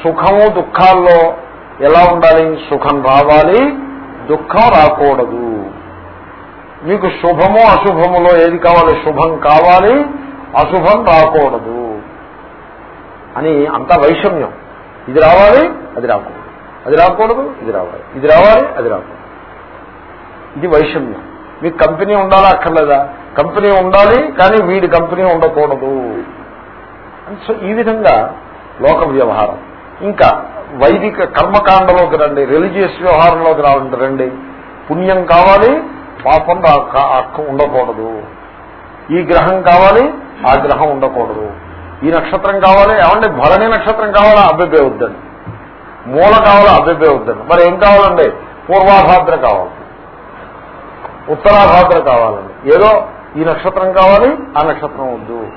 సుఖము దుఃఖాల్లో ఎలా ఉండాలి? సుఖం రావాలి దుఃఖం రాకూడదు. మీకు శుభము అశుభములో ఏది కావాలి? శుభం కావాలి అశుభం రాకూడదు. అని అంత వైషమ్యం. ఇది రావాలి అది రాకూడదు. అది రాకూడదు ఇది రావాలి. ఇది రావాలి అది రాకూడదు. ఇది వైషమ్యం. మీకు కంపెనీ ఉండాలా అక్కర్లేదా? కంపెనీ ఉండాలి కానీ వీడి కంపెనీ ఉండకూడదు. సో ఈ విధంగా లోక వ్యవహారం. ఇంకా వైదిక కర్మకాండలోకి రండి రిలీజియస్ వ్యవహారంలోకి రావండి రండి. పుణ్యం కావాలి పాపం కా- అక్క- ఉండకూడదు. ఈ గ్రహం కావాలి ఆ గ్రహం ఉండకూడదు. ఈ నక్షత్రం కావాలి ఏమంటే భరణి నక్షత్రం కావాలా? అబ్బెబ్బే వద్దండి. మూల కావాలా? అబ్బెబ్బే వద్దండి. మరి ఏం కావాలండి? పూర్వాభాద్ర కావాలి. ఉత్తరాభాద్ర కావాలండి. ఏదో ఈ నక్షత్రం కావాలి ఆ నక్షత్రం వద్దు.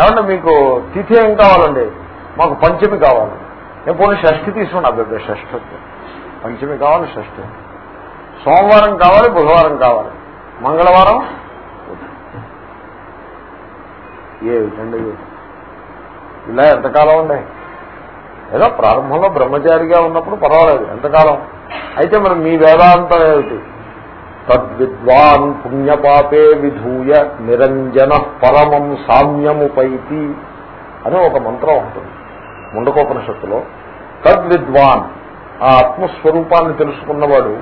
ఏమంటే మీకు తిథి ఏం కావాలండి? మాకు పంచమి కావాలి. నేను పోనీ షష్ఠి తీసుకున్నా పెద్ద షష్ఠి పంచమి కావాలి షష్ఠి. సోమవారం కావాలి బుధవారం కావాలి. మంగళవారం ఏమిటండి ఇలా ఎంతకాలం ఉండే ఏదో ప్రారంభంలో బ్రహ్మచారిగా ఉన్నప్పుడు పర్వాలేదు ఎంతకాలం? అయితే మరి మీ వేదాంతం ఏమిటి? తద్విద్వాన్ పుణ్యపాపే విధూయ నిరంజన పరమం సామ్యముపైతి అని ఒక మంత్రం ఉంటుంది. ముండకోపనిషత్తులో తద్విద్వాన్ ఆ ఆత్మస్వరూపాన్ని తెలుసుకున్నవాడు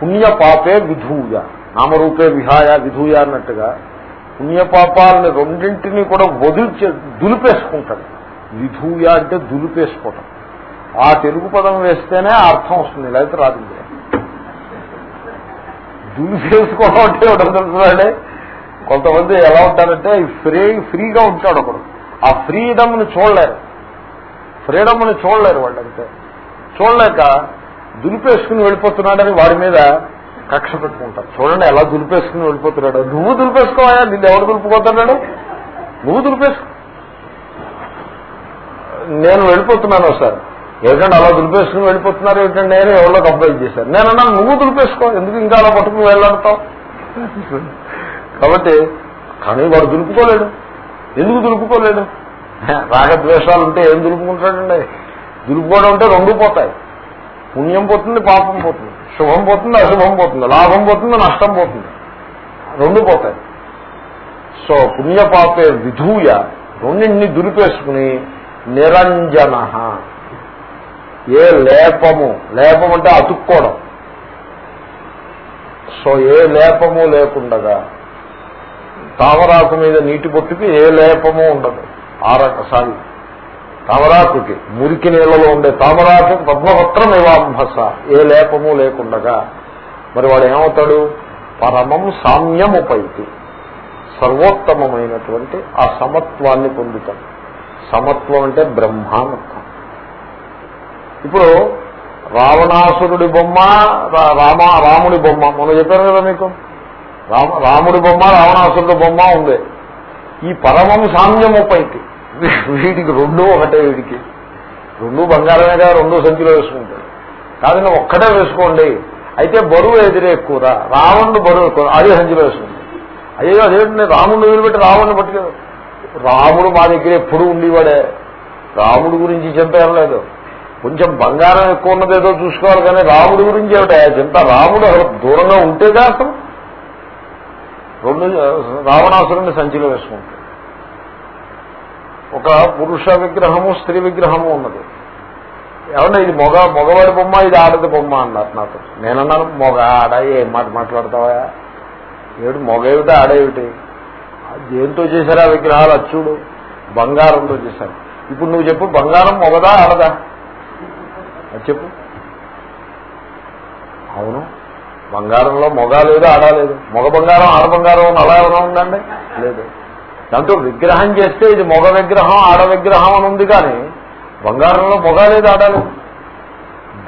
పుణ్యపాపే విధూయ నామరూపే విహాయ విధూయ అన్నట్టుగా పుణ్యపాపాలని రెండింటినీ కూడా వదిలిచే దులిపేసుకుంటాడు విధూయ అంటే దులిపేసుకోవటం. ఆ తెలుగు పదం వేస్తేనే అర్థం వస్తుంది లేకపోతే రాదు. దులిపేసుకోవడం అంటే ఒకటి కొంతమంది ఎలా ఉంటారంటే ఫ్రీ ఫ్రీగా ఉంటాడు ఒకడు. ఆ ఫ్రీడమ్ని చూడలేరు. ఫ్రీడమ్ని చూడలేరు వాళ్ళంతే. చూడలేక దులిపేసుకుని వెళ్ళిపోతున్నాడని వాడి మీద కక్ష పెట్టుకుంటారు. చూడండి ఎలా దులిపేసుకుని వెళ్ళిపోతున్నాడు. నువ్వు దులిపేసుకోవా నిన్ను ఎవరు దులిపిపోతున్నాడు నువ్వు దులిపేసుకో. నేను వెళ్ళిపోతున్నాను సార్. ఎందుకంటే అలా దులిపేసుకుని వెళ్ళిపోతున్నారు? ఏంటంటే నేను ఎవరో కంప్లైంట్ చేశాను. నేను అన్నాను నువ్వు దులిపేసుకో. ఎందుకు ఇంకా అలా పట్టుకుని వెళ్ళాడతావు? కాబట్టి కానీ వాడు దులుపుకోలేడు. ఎందుకు దులుపుకోలేడు? రాగద్వేషాలు ఉంటే ఏం దులుపుకుంటాడండి? దులుపుకోవడం అంటే రెండు పోతాయి. పుణ్యం పోతుంది పాపం పోతుంది. శుభం పోతుంది అశుభం పోతుంది. లాభం పోతుంది నష్టం పోతుంది. రెండు పోతాయి. సో పుణ్యపాపే విధూయ. రెండింటిని దురిపేసుకుని నిరంజన. ఏ లేపము? లేపం అంటే అతుక్కోవడం. సో ఏ లేపము లేకుండగా తామరాకు మీద నీటి పొట్టుకి ఏ లేపము ఉండదు. ఆ రకసారి తామరాకుకి మురికి నీళ్ళలో ఉండే తామరాకు పద్మవత్రం ఇవాంభస ఏ లేపము లేకుండగా. మరి వాడు ఏమవుతాడు? పరమం సామ్యముపైతి సర్వోత్తమమైనటువంటి ఆ సమత్వాన్ని పొందుతాడు. సమత్వం అంటే బ్రహ్మానత్వం. ఇప్పుడు రావణాసురుడి బొమ్మ రామ రాముడి బొమ్మ. మనం చెప్పారు కదా మీకు? రాముడి బొమ్మ రావణాసురుడి బొమ్మ ఉంది. ఈ పరమం సామ్యముపైతి వీడికి రెండు ఒకటే వీడికి రెండు బంగారమేగా రెండు సంచిలో వేసుకుంటాడు కాదని ఒక్కటే వేసుకోండి. అయితే బరువు ఎదిరే ఎక్కువరా? రావణుడు బరువు ఎక్కువ. అదే సంచిలో వేసుకుంటాడు అయ్యో అదేంటి రాముడు వదిలిపెట్టి రావణ్ణి పట్టుకు రాముడు మా దగ్గర ఎప్పుడు ఉండేవాడే. రాముడు గురించి చింత లేదు. కొంచెం బంగారం ఎక్కువ ఉన్నదేదో చూసుకోవాలి కానీ రాముడి గురించి ఏమిటా? చింత రాముడు అసలు దూరంగా ఉంటేగా అసలు రెండు రావణాసురుని సంచిలో వేసుకుంటాడు ఒక పురుష విగ్రహము స్త్రీ విగ్రహము ఉన్నది. ఏమన్నా ఇది మొగ మొగవాడి బొమ్మ ఇది ఆడది బొమ్మ అన్నారు నాకు. నేనన్నాను మొగ ఆడ ఏం మాట మాట్లాడతావా? ఏమిటి మొగ ఏమిటి ఆడేమిటి దేంతో చేశారా విగ్రహాలు? అచ్చుడు బంగారంతో చేశారు. ఇప్పుడు నువ్వు చెప్పు బంగారం మొగదా ఆడదా? అది చెప్పు. అవును. బంగారంలో మొగ లేదు ఆడ లేదు? మొగ బంగారం ఆడ బంగారం అలా ఏమైనా ఉందండి? లేదు. దాంతో విగ్రహం చేస్తే ఇది మొగ విగ్రహం ఆడ విగ్రహం అని ఉంది కానీ బంగారంలో మొగ లేదు ఆడాలి.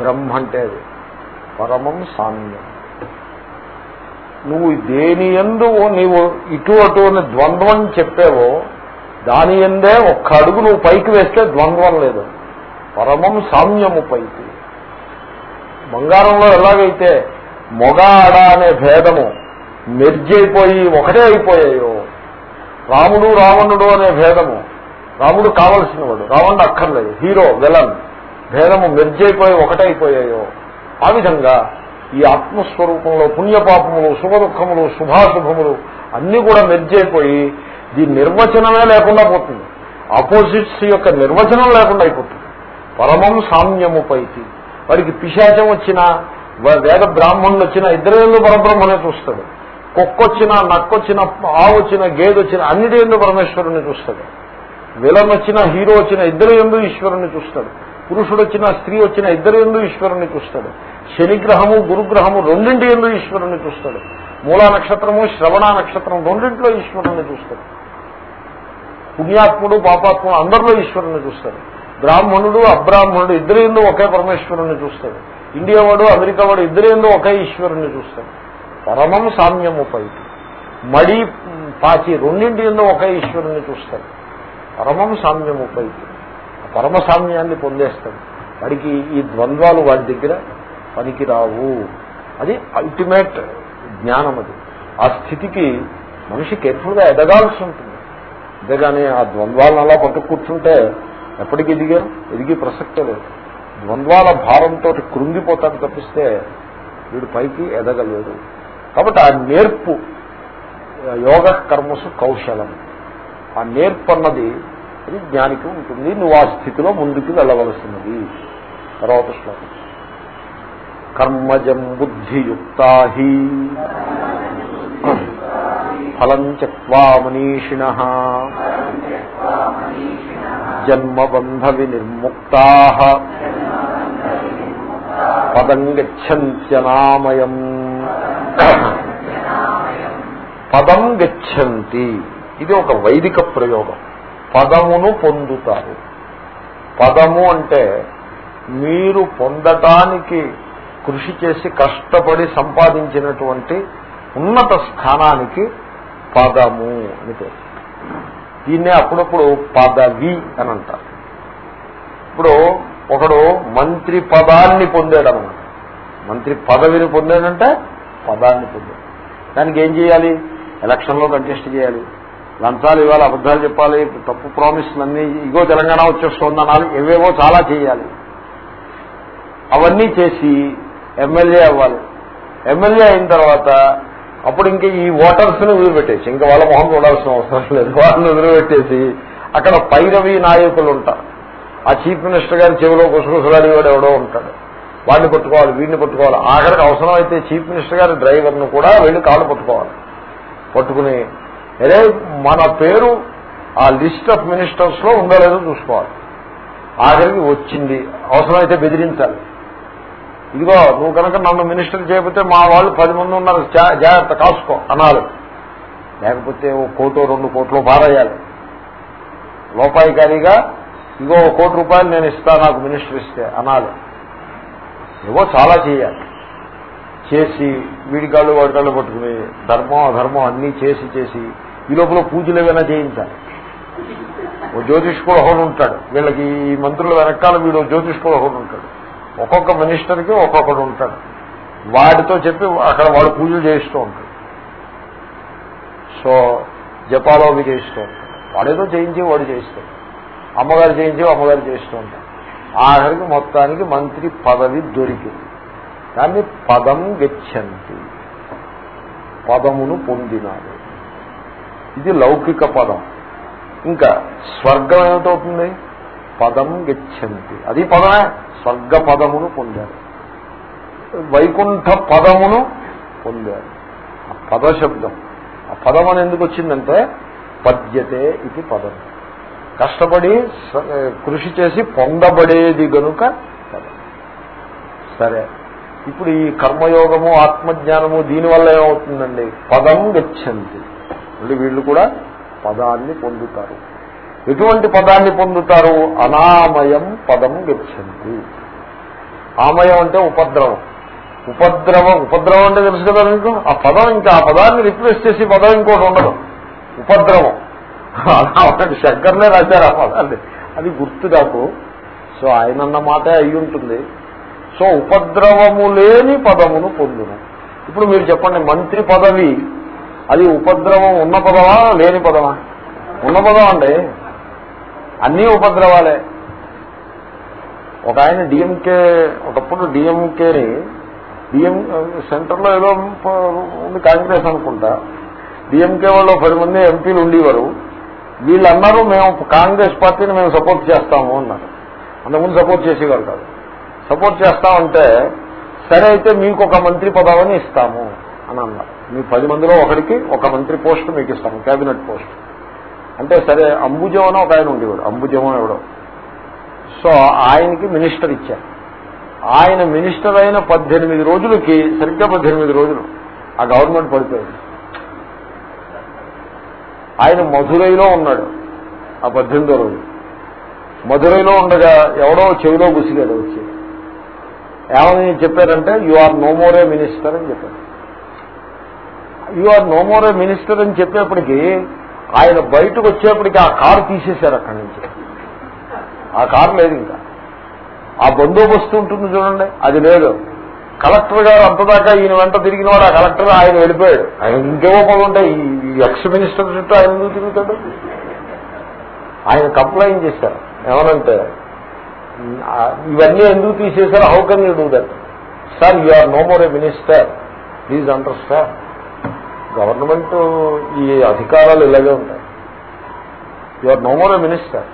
బ్రహ్మ అంటే అది. పరమం సామ్యం. నువ్వు దేని ఎందు నీవు ఇటు అటు అని ద్వంద్వం చెప్పావో దాని ఎందే ఒక్క అడుగు నువ్వు పైకి వేస్తే ద్వంద్వం లేదు. పరమం సామ్యము పైకి. బంగారంలో ఎలాగైతే మొగ ఆడ అనే భేదము మెర్జ్ అయిపోయి ఒకటే అయిపోయాయో రాముడు రావణుడు అనే భేదము. రాముడు కావలసిన వాడు. రావణుడు అక్కర్లేదు. Hero villain. భేదము మెర్జ్ అయిపోయి ఒకటైపోయాయో. ఆ విధంగా ఈ ఆత్మస్వరూపంలో పుణ్యపాపములు దుఃఖములు శుభాశుభములు అన్నీ కూడా మెర్జ్ అయిపోయి దీని నిర్వచనమే లేకుండా పోతుంది. ఆపోజిట్స్ యొక్క నిర్వచనం లేకుండా అయిపోతుంది. పరమం సామ్యము పైకి. వాడికి పిశాచం వచ్చినా వేద బ్రాహ్మణులు వచ్చినా ఇద్దరు పరబ్రహ్మనే చూస్తాడు. కుక్కొచ్చినా నక్కొచ్చిన ఆవు వచ్చిన గేదె అన్నిటి ఎందు పరమేశ్వరుని చూస్తాడు. విలన్ వచ్చిన హీరో వచ్చిన ఇద్దరు ఎందు ఈశ్వరుణ్ణి చూస్తాడు. పురుషుడు వచ్చిన స్త్రీ వచ్చిన ఇద్దరు ఎందు ఈశ్వరుణ్ణి చూస్తాడు. శనిగ్రహము గురుగ్రహము రెండింటి ఎందు ఈశ్వరుణ్ణి చూస్తాడు. మూలా నక్షత్రము శ్రవణ నక్షత్రం రెండింటిలో ఈశ్వరుణ్ణి చూస్తాడు. పుణ్యాత్ముడు పాపాత్ముడు అందరిలో ఈశ్వరుని చూస్తాడు. బ్రాహ్మణుడు అబ్రాహ్మణుడు ఇద్దరు ఎందు ఒకే పరమేశ్వరుని చూస్తాడు. ఇండియా వాడు అమెరికా వాడు ఇద్దరు ఎందు ఒకే ఈశ్వరుణ్ణి చూస్తాడు. పరమం సామ్యము పైకి. మడి పాచి రెండింటి ఎందు ఒకే ఈశ్వరుని చూస్తాడు. పరమం సామ్యము పైకి. పరమ సామ్యాన్ని పొందేస్తాడు. వాడికి ఈ ద్వంద్వాలు వాడి దగ్గర పనికిరావు. అది అల్టిమేట్ జ్ఞానం అది. ఆ స్థితికి మనిషి కేర్ఫుల్గా ఎదగాల్సి ఉంటుంది. అంతేగాని ఆ ద్వంద్వాలను అలా పట్టు కూర్చుంటే ఎప్పటికి ఎదిగారు ఎదిగి ప్రసక్తే లేదు. ద్వంద్వాల భారంతో కృంగిపోతాడు తప్పిస్తే వీడు పైకి ఎదగలేదు కాబట్టి ఆ నేర్పు యోగ కర్మసు కౌశలం. ఆ నేర్పు అన్నది అది జ్ఞానికి ఉంటుంది. నువ్వు ఆ స్థితిలో ముందుకు వెళ్ళవలసినది. తర్వాత శ్లోకం. కర్మజం బుద్ధియుక్త ఫలం చక్వా మనీషిణ. జన్మబంధ వినిర్ముక్త. పదం గచ్చంత్యనామయం. పదం గచ్చంతి. ఇది ఒక వైదిక ప్రయోగం. పదమును పొందుతారు. పదము అంటే మీరు పొందటానికి కృషి చేసి కష్టపడి సంపాదించినటువంటి ఉన్నత స్థానానికి పదము అని పేరు. దీన్నే అప్పుడప్పుడు పదవి అని అంటారు. ఇప్పుడు ఒకడు మంత్రి పదాన్ని పొందాడనమాట. మంత్రి పదవిని పొందాడంటే పదాన్ని పొందాడు దానికి ఏం చేయాలి? ఎలక్షన్లో కంటెస్ట్ చేయాలి. లంచాలు ఇవ్వాలి అబద్ధాలు చెప్పాలి తప్పు ప్రామిస్లన్నీ ఇగో తెలంగాణ వచ్చేస్తుందనాలి ఏవేవో చాలా చేయాలి. అవన్నీ చేసి ఎమ్మెల్యే అవ్వాలి. ఎమ్మెల్యే అయిన తర్వాత అప్పుడు ఇంకా ఈ ఓటర్స్ని వదిలిపెట్టేసి ఇంకా వాళ్ళ మొహం చూడాల్సిన అవసరం లేదు. వాళ్ళని వదిలిపెట్టేసి అక్కడ పైరవి నాయకులు ఉంటారు. ఆ చీఫ్ మినిస్టర్ గారి చెవిలో గుసగుసలాడివాడు ఎవడో ఉంటాడు. వాడిని పట్టుకోవాలి వీడిని పట్టుకోవాలి. ఆఖరికి అవసరం అయితే చీఫ్ మినిస్టర్ గారి డ్రైవర్ను కూడా వెళ్ళి కాళ్ళు పట్టుకోవాలి. పట్టుకుని అరే మన పేరు ఆ లిస్ట్ ఆఫ్ మినిస్టర్స్లో ఉండలేదో చూసుకోవాలి. ఆఖరికి వచ్చింది. అవసరమైతే బెదిరించాలి. ఇదిగో నువ్వు కనుక నన్ను మినిస్టర్ చేయకపోతే మా వాళ్ళు పది మంది ఉన్నారు. జా- జాగ్రత్త కాసుకో అనాలి. లేకపోతే ఓ కోటో రెండు కోట్లు పారేయాలి. లోపాయికారిగా ఇగో ఓ కోటి రూపాయలు నేను ఇస్తా నాకు మినిస్టర్ ఇస్తే అనాలి. ఏవో చాలా చేయాలి. చేసి వీడికాళ్ళు వాడికాళ్ళు పట్టుకుని ధర్మం అధర్మం అన్నీ చేసి చేసి ఈ లోపల పూజలు ఏమైనా చేయించాలి. ఓ జ్యోతిష్కుడు ఒకడు ఉంటాడు. వీళ్ళకి ఈ మంత్రుల వెనకాల వీడు జ్యోతిష్ జ్యోతిష్కుడు ఒకడు ఉంటాడు. ఒక్కొక్క మినిస్టర్కి ఒక్కొక్కడు ఉంటాడు. వాడితో చెప్పి అక్కడ వాడు పూజలు చేయిస్తూ ఉంటాడు. సో జపాలో అవి చేయిస్తూ ఉంటాడు. వాడేదో చేయించి వాడు చేయిస్తాడు. అమ్మగారు చేయించి అమ్మగారు చేయిస్తూ ఉంటాడు. ఆఖరికి మొత్తానికి మంత్రి పదవి దొరికింది. దాన్ని పదం గచ్చంతి. పదమును పొందినాడు. ఇది లౌకిక పదం. ఇంకా స్వర్గం ఏమిటవుతుంది? పదం గచ్చంతి. అది పదమే. స్వర్గ పదమును పొందారు వైకుంఠ పదమును పొందారు ఆ ఆ పదం అని ఎందుకు వచ్చిందంటే పద్యతే ఇది పదం. కష్టపడి కృషి చేసి పొందబడేది గనుక సరే. ఇప్పుడు ఈ కర్మయోగము ఆత్మజ్ఞానము దీనివల్ల ఏమవుతుందండి? పదం గచ్చంది మళ్ళీ వీళ్ళు కూడా పదాన్ని పొందుతారు. ఎటువంటి పదాన్ని పొందుతారు? అనామయం పదం గచ్చంది ఆమయం అంటే ఉపద్రవం. ఉపద్రవం ఉపద్రవం అంటే తెలుసు కదా మీకు? ఆ పదం ఇంకా ఆ పదాన్ని రిప్లేస్ చేసి పదం ఇంకోటి ఉండదు. ఉపద్రవం. అలాంటి శంకర్లే రాశారు అవ్వాలండి. అది గుర్తు నాకు. సో ఆయనన్న మాటే అయి ఉంటుంది. సో ఉపద్రవము లేని పదమును పొందును. ఇప్పుడు మీరు చెప్పండి మంత్రి పదవి అది ఉపద్రవం ఉన్న పదమా లేని పదమా? ఉన్న పదం అండి. అన్నీ ఉపద్రవాలే. ఒక ఆయన డిఎంకే ఒకప్పుడు డిఎంకేని డిఎం సెంటర్లో ఏదో ఉంది కాంగ్రెస్ అనుకుంటా. డిఎంకే వాళ్ళు పది మంది ఎంపీలు ఉండేవారు. వీళ్ళు అన్నారు మేము కాంగ్రెస్ పార్టీని మేము సపోర్ట్ చేస్తాము అన్నారు. అంతకుముందు సపోర్ట్ చేసేవారు కాదు. సపోర్ట్ చేస్తామంటే సరే అయితే మీకు ఒక మంత్రి పదవిని ఇస్తాము అని అన్నారు. మీ పది మందిలో ఒకరికి ఒక మంత్రి పోస్ట్ మీకు ఇస్తాము కేబినెట్ పోస్ట్. అంటే సరే అంబుజం ఒక ఆయన ఉండేవాడు అంబుజం ఎవడో. సో ఆయనకి మినిస్టర్ ఇచ్చారు. ఆయన మినిస్టర్ అయిన పద్దెనిమిది రోజులకి సరిగ్గా పద్దెనిమిది రోజులు ఆ గవర్నమెంట్ పడిపోయింది. ఆయన మధురైలో ఉన్నాడు. ఆ పద్దెనిమిదో రోజు. మధురైలో ఉండగా ఎవడో చెవిలో గుసిగాడు వచ్చి. ఏమని చెప్పారంటే you are no more minister అని చెప్పారు. You are no more minister అని చెప్పేప్పటికీ ఆయన బయటకు వచ్చేప్పటికి ఆ కారు తీసేశారు అక్కడి నుంచి. ఆ కారు లేదు ఇంకా. ఆ బందోబస్తు ఉంటుంది చూడండి. అది లేదు. కలెక్టర్ గారు అంతదాకా ఈయన వెంట తిరిగినవాడు ఆ కలెక్టర్ ఆయన వెళ్ళిపోయాడు. ఆయన ఇంకేవో పనులు ఉంటాయి. ఎక్స్ మినిస్టర్ చుట్టూ ఆయన ఎందుకు తిరుగుతాడు? ఆయన కంప్లైంట్ చేశారు. ఏమనంటే ఇవన్నీ ఎందుకు తీసేశారు? How can you do that sir you are no more a minister please understand government ఈ అధికారాలు ఇలాగే ఉంటాయి. You are no more a minister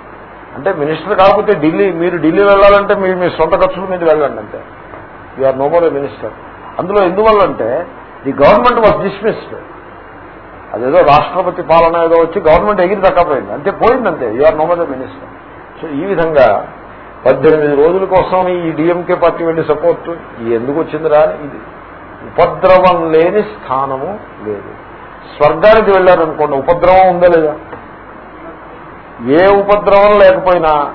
అంటే మినిస్టర్ కాకపోతే ఢిల్లీ మీరు ఢిల్లీ వెళ్ళాలంటే మీరు మీ సొంత ఖర్చుల మీద వెళ్ళండి అంతే. You are no more a minister అందులో ఎందువల్ల అంటే ది గవర్నమెంట్ వాజ్ డిస్మిస్డ్ అదేదో రాష్ట్రపతి పాలన ఏదో వచ్చి గవర్నమెంట్ ఎగిరి తక్కపోయింది. అంతే పోయిందంతే. You are no a minister so ఈ విధంగా పద్దెనిమిది రోజుల కోసం ఈ డిఎంకే పార్టీ వెళ్ళి సపోర్ట్ ఎందుకు వచ్చిందిరా? ఇది ఉపద్రవం లేని స్థానము లేదు. స్వర్గానికి వెళ్ళారనుకోండి ఉపద్రవం ఉందా లేదా? ఏ ఉపద్రవం లేకపోయినా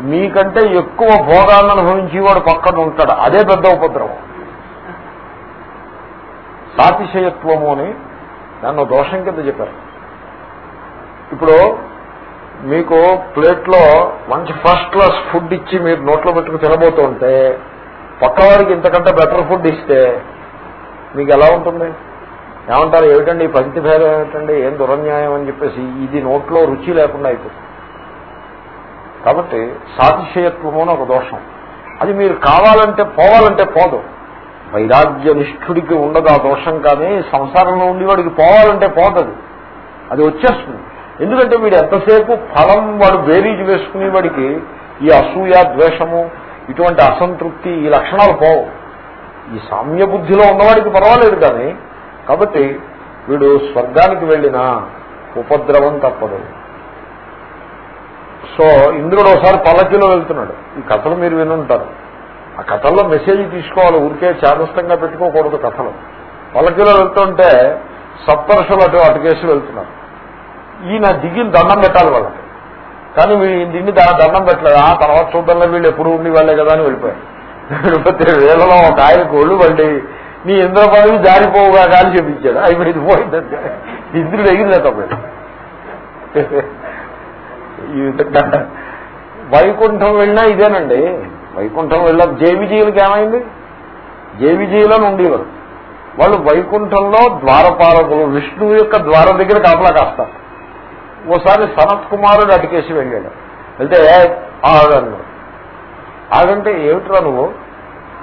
మీకంటే ఎక్కువ భోగాలను అనుభవించేవాడు పక్కన ఉంటాడు. అదే పెద్ద ఉపద్రవం. *laughs* సాతిశయత్వము అని దాన్ని దోషం కింద చెప్పారు. ఇప్పుడు మీకు ప్లేట్లో మంచి ఫస్ట్ క్లాస్ ఫుడ్ ఇచ్చి మీరు నోట్లో పెట్టుకు తినబోతుంటే పక్కవాడికి ఇంతకంటే బెటర్ ఫుడ్ ఇస్తే మీకు ఎలా ఉంటుంది? ఏమంటారు? ఏమిటండి? ఈ పంక్తి భేదం ఏమిటండి? ఏం దురన్యాయం అని చెప్పేసి ఇది నోట్లో రుచి లేకుండా అయిపోతుంది. కాబట్టి సాతిశయత్వము అని ఒక దోషం. అది మీరు కావాలంటే పోవాలంటే పోదు. వైరాగ్య నిష్ఠుడికి ఉండదు ఆ దోషం కానీ సంసారంలో ఉండేవాడికి పోవాలంటే పోతుంది. అది వచ్చేస్తుంది. ఎందుకంటే వీడు ఎంతసేపు ఫలం వాడు బేరీజ్ వేసుకునే వాడికి ఈ అసూయ ద్వేషము ఇటువంటి అసంతృప్తి ఈ లక్షణాలు పోవు. ఈ సామ్య బుద్ధిలో ఉన్నవాడికి పర్వాలేదు కానీ కాబట్టి వీడు స్వర్గానికి వెళ్ళినా ఉపద్రవం తప్పదు. సో ఇంద్రుడు ఒకసారి పల్లకిలో వెళ్తున్నాడు. ఈ కథలు మీరు వినుంటారు. ఆ కథల్లో మెసేజ్ తీసుకోవాలి ఊరికే చాదస్తంగా పెట్టుకోకూడదు కథలు. పల్లకిలో వెళ్తుంటే సప్తరుషులు అటు అటుకేసి వెళ్తున్నారు. ఈయన దిగిన దండం పెట్టాలి వాళ్ళకి. కానీ దిగి దండం పెట్టలేదు? ఆ తర్వాత చూద్దాంలో వీళ్ళు ఎప్పుడు ఉండి వాళ్ళే కదా అని వెళ్ళిపోయారు. వెళ్ళిపోతే వేలలో ఒక ఆయన కోళ్ళు వండి నీ ఇంద్ర పదవి జారిపోవుగా కానీ చెప్పించాడు. అయిపోయింది పోయిందంటే ఇంద్రుడు ఎగిరిలే తప్పదు ఈ విధంగా వైకుంఠం వెళ్ళినా ఇదేనండి. వైకుంఠం వెళ్ళ జేవిజీయులకి ఏమైంది? జేవిజీలను ఉండేవారు. వాళ్ళు వైకుంఠంలో ద్వారపాలకులు విష్ణువు యొక్క ద్వారం దగ్గర కాపలా కాస్తారు. ఓసారి సనత్ కుమారుడు అటుకేసి వెళ్ళాడు. వెళ్తే ఆగన్నాడు ఆగంటే ఏమిట్రా నువ్వు?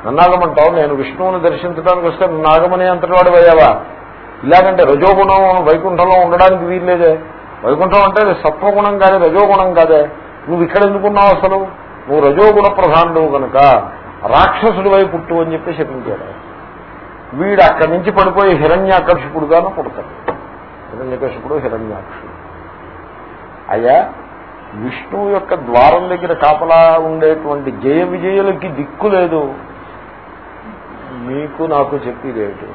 నన్నాగమంటావు నేను విష్ణువుని దర్శించడానికి వస్తే నాగమని అంతటివాడు అయ్యావా ఇలాగంటే రజోగుణం వైకుంఠంలో ఉండడానికి వీల్లేదే. వైకుంఠం అంటే సత్వగుణం కాదే రజోగుణం కాదే. నువ్వు ఇక్కడ ఎందుకున్నావు అసలు? నువ్వు రజోగుణ ప్రధానుడు కనుక రాక్షసుడి వైపు పుట్టు అని చెప్పి శపించాడు. వీడు అక్కడి నుంచి పడిపోయి హిరణ్యాకర్షకుడుగాను పుడతాడు. హిరణ్యకర్షకుడు హిరణ్యాక్షుడు. అయ్యా విష్ణువు యొక్క ద్వారం దగ్గర కాపలా ఉండేటువంటి జయ విజయులకి దిక్కు లేదు. మీకు నాకు చెప్పేదేమిటి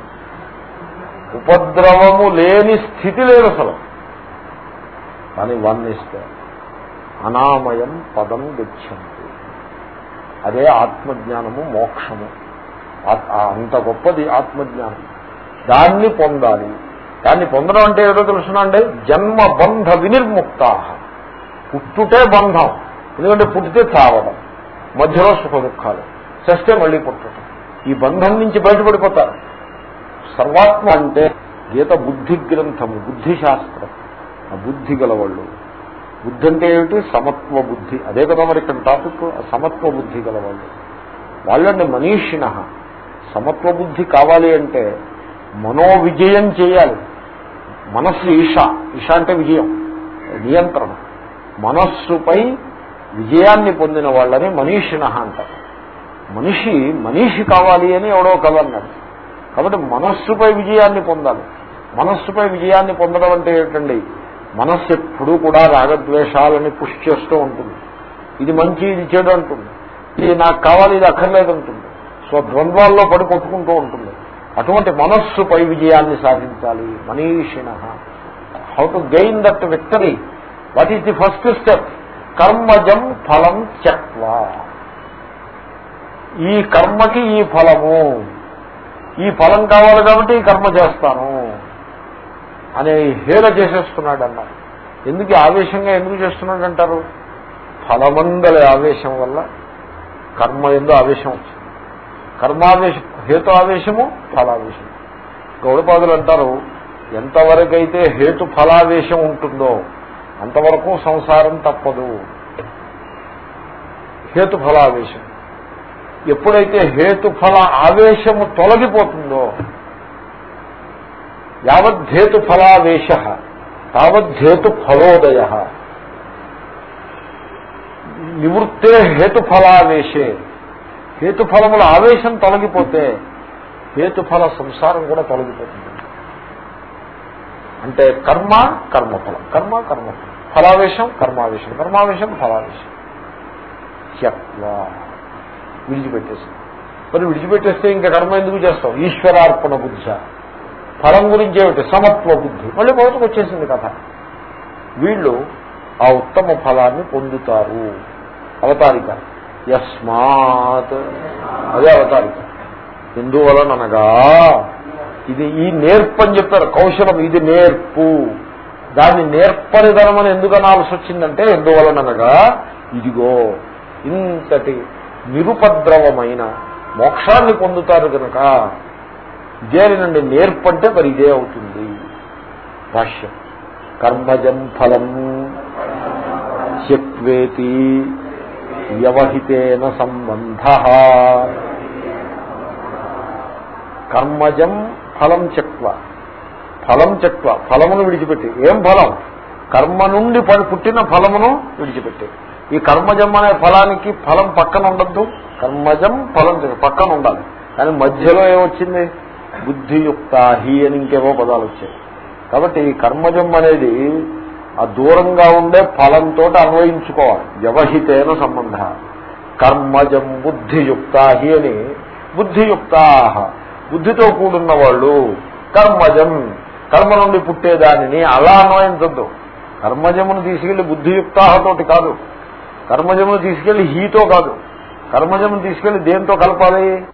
ఉపద్రవము లేని స్థితి లేదు అసలు. కానీ వర్ణిస్తే అనామయం పదం గచ్చం అదే ఆత్మజ్ఞానము మోక్షము. అంత గొప్పది ఆత్మజ్ఞానం. దాన్ని పొందాలి. దాన్ని పొందడం అంటే ఏదో తెలుసునండి? జన్మ బంధ వినిర్ముక్త పుట్టుటే బంధం. ఎందుకంటే పుట్టితే చావడం. మధ్యలో సుఖ దుఃఖాలు. చస్తే మళ్ళీ పుట్టడం. ఈ బంధం నుంచి బయటపడిపోతారు. సర్వాత్మ అంటే గీత బుద్ధి గ్రంథము బుద్ధిశాస్త్రం. ఆ బుద్ధి గలవాళ్ళు. బుద్ధి అంటే ఏమిటి? సమత్వ బుద్ధి. అదే కదా మరి ఇక్కడ టాపిక్. సమత్వ బుద్ధి గలవాళ్ళు. వాళ్ళండి మనీషిణ. సమత్వ బుద్ధి కావాలి అంటే మనోవిజయం చేయాలి. మనస్సు ఈష. ఈష అంటే విజయం. నియంత్రణ. మనస్సుపై విజయాన్ని పొందిన వాళ్ళని మనీషిణ అంటారు. మనిషి మనిషి కావాలి అని ఎవడో కదన్నాడు కాబట్టి మనస్సుపై విజయాన్ని పొందాలి. మనస్సుపై విజయాన్ని పొందడం అంటే ఏంటండి మనస్సు ఎప్పుడూ కూడా రాగద్వేషాలని పుష్ చేస్తూ ఉంటుంది. ఇది మంచి ఇది చెడు అంటుంది. ఇది నాకు కావాలి ఇది అక్కర్లేదంటుంది సో ద్వంద్వాల్లో పడి కొట్టుకుంటూ ఉంటుంది. అటువంటి మనస్సుపై విజయాన్ని సాధించాలి. మనీషిణ. How to gain that victory what is the first step కర్మజం ఫలం చక్వా ఈ కర్మకి ఈ ఫలము. ఈ ఫలం కావాలి కాబట్టి ఈ కర్మ చేస్తాను. అనే హేళ చేసేస్తున్నాడు అన్నారు ఎందుకు ఆవేశంగా ఎందుకు చేస్తున్నాడు అంటారు ఫలమంగళ ఆవేశం వల్ల కర్మ ఎందు ఆవేశం వచ్చింది. కర్మావేశం హేతు ఆవేశము ఫలావేశం. గౌడపాదులు అంటారు ఎంతవరకైతే హేతు ఫలావేశం ఉంటుందో అంతవరకు సంసారం తప్పదు. హేతు ఫలావేశం. ఎప్పుడైతే హేతుఫల ఆవేశము తొలగిపోతుందో యావద్ధేతు ఫలావేశ తావద్ధేతు ఫలోదయ. నివృత్తే హేతుఫలావేశే హేతుఫలముల ఆవేశం తొలగిపోతే హేతుఫల సంసారం కూడా తొలగిపోతుంది. అంటే కర్మ కర్మఫలం. కర్మ కర్మఫలం. ఫలావేశం కర్మావేశం. కర్మావేశం ఫలావేశం. త్యక్వా. విడిచిపెట్టేసి. మరి విడిచిపెట్టేస్తే ఇంకా కర్మ ఎందుకు చేస్తాం ఈశ్వరార్పణ బుద్ధ ఫలం గురించి ఏమిటి? సమత్వ బుద్ధి. మళ్ళీ మొదటికి వచ్చేసింది కథ. వీళ్ళు ఆ ఉత్తమ ఫలాన్ని పొందుతారు. అవతారిక. యస్మాత్. అదే అవతారిక. ఎందువలనగా ఇది ఈ నేర్పు అని చెప్పారు. కౌశలం ఇది నేర్పు. దాన్ని నేర్పనిదనం అని ఎందుకు అనాల్సి వచ్చిందంటే ఎందువలనగా ఇదిగో ఇంతటి నిరుపద్రవమైన మోక్షాన్ని పొందుతారు కనుక నుండి నేర్పంటే మరి ఇదే అవుతుంది. భాష్యం. కర్మజం ఫలం శక్వేతి వ్యవహితేన సంబంధ. కర్మజం ఫలం చెక్వ ఫలం చెక్వ ఫలమును విడిచిపెట్టి. ఏం ఫలం? కర్మ నుండి పుట్టిన ఫలమును విడిచిపెట్టి. ఈ కర్మజం అనే ఫలానికి ఫలం పక్కన ఉండద్దు. కర్మజం ఫలం పక్కన ఉండాలి. కానీ మధ్యలో ఏమొచ్చింది? బుద్ధియుక్త హి అని ఇంకేవో పదాలు వచ్చాయి. కాబట్టి ఈ కర్మజం అనేది ఆ దూరంగా ఉండే ఫలంతో అన్వయించుకోవాలి. వ్యవహితైన సంబంధ. కర్మజం బుద్ధియుక్త హి అని బుద్ధియుక్తాహ. బుద్ధితో కూడున్న వాళ్ళు కర్మజం. కర్మ నుండి పుట్టేదానిని అలా అన్వయించద్దు. కర్మజమును తీసుకెళ్ళి బుద్ధియుక్తాహతోటి కాదు. కర్మజమును తీసుకెళ్ళి హీతో కాదు. కర్మజమును తీసుకెళ్ళి దేంతో కలపాలి?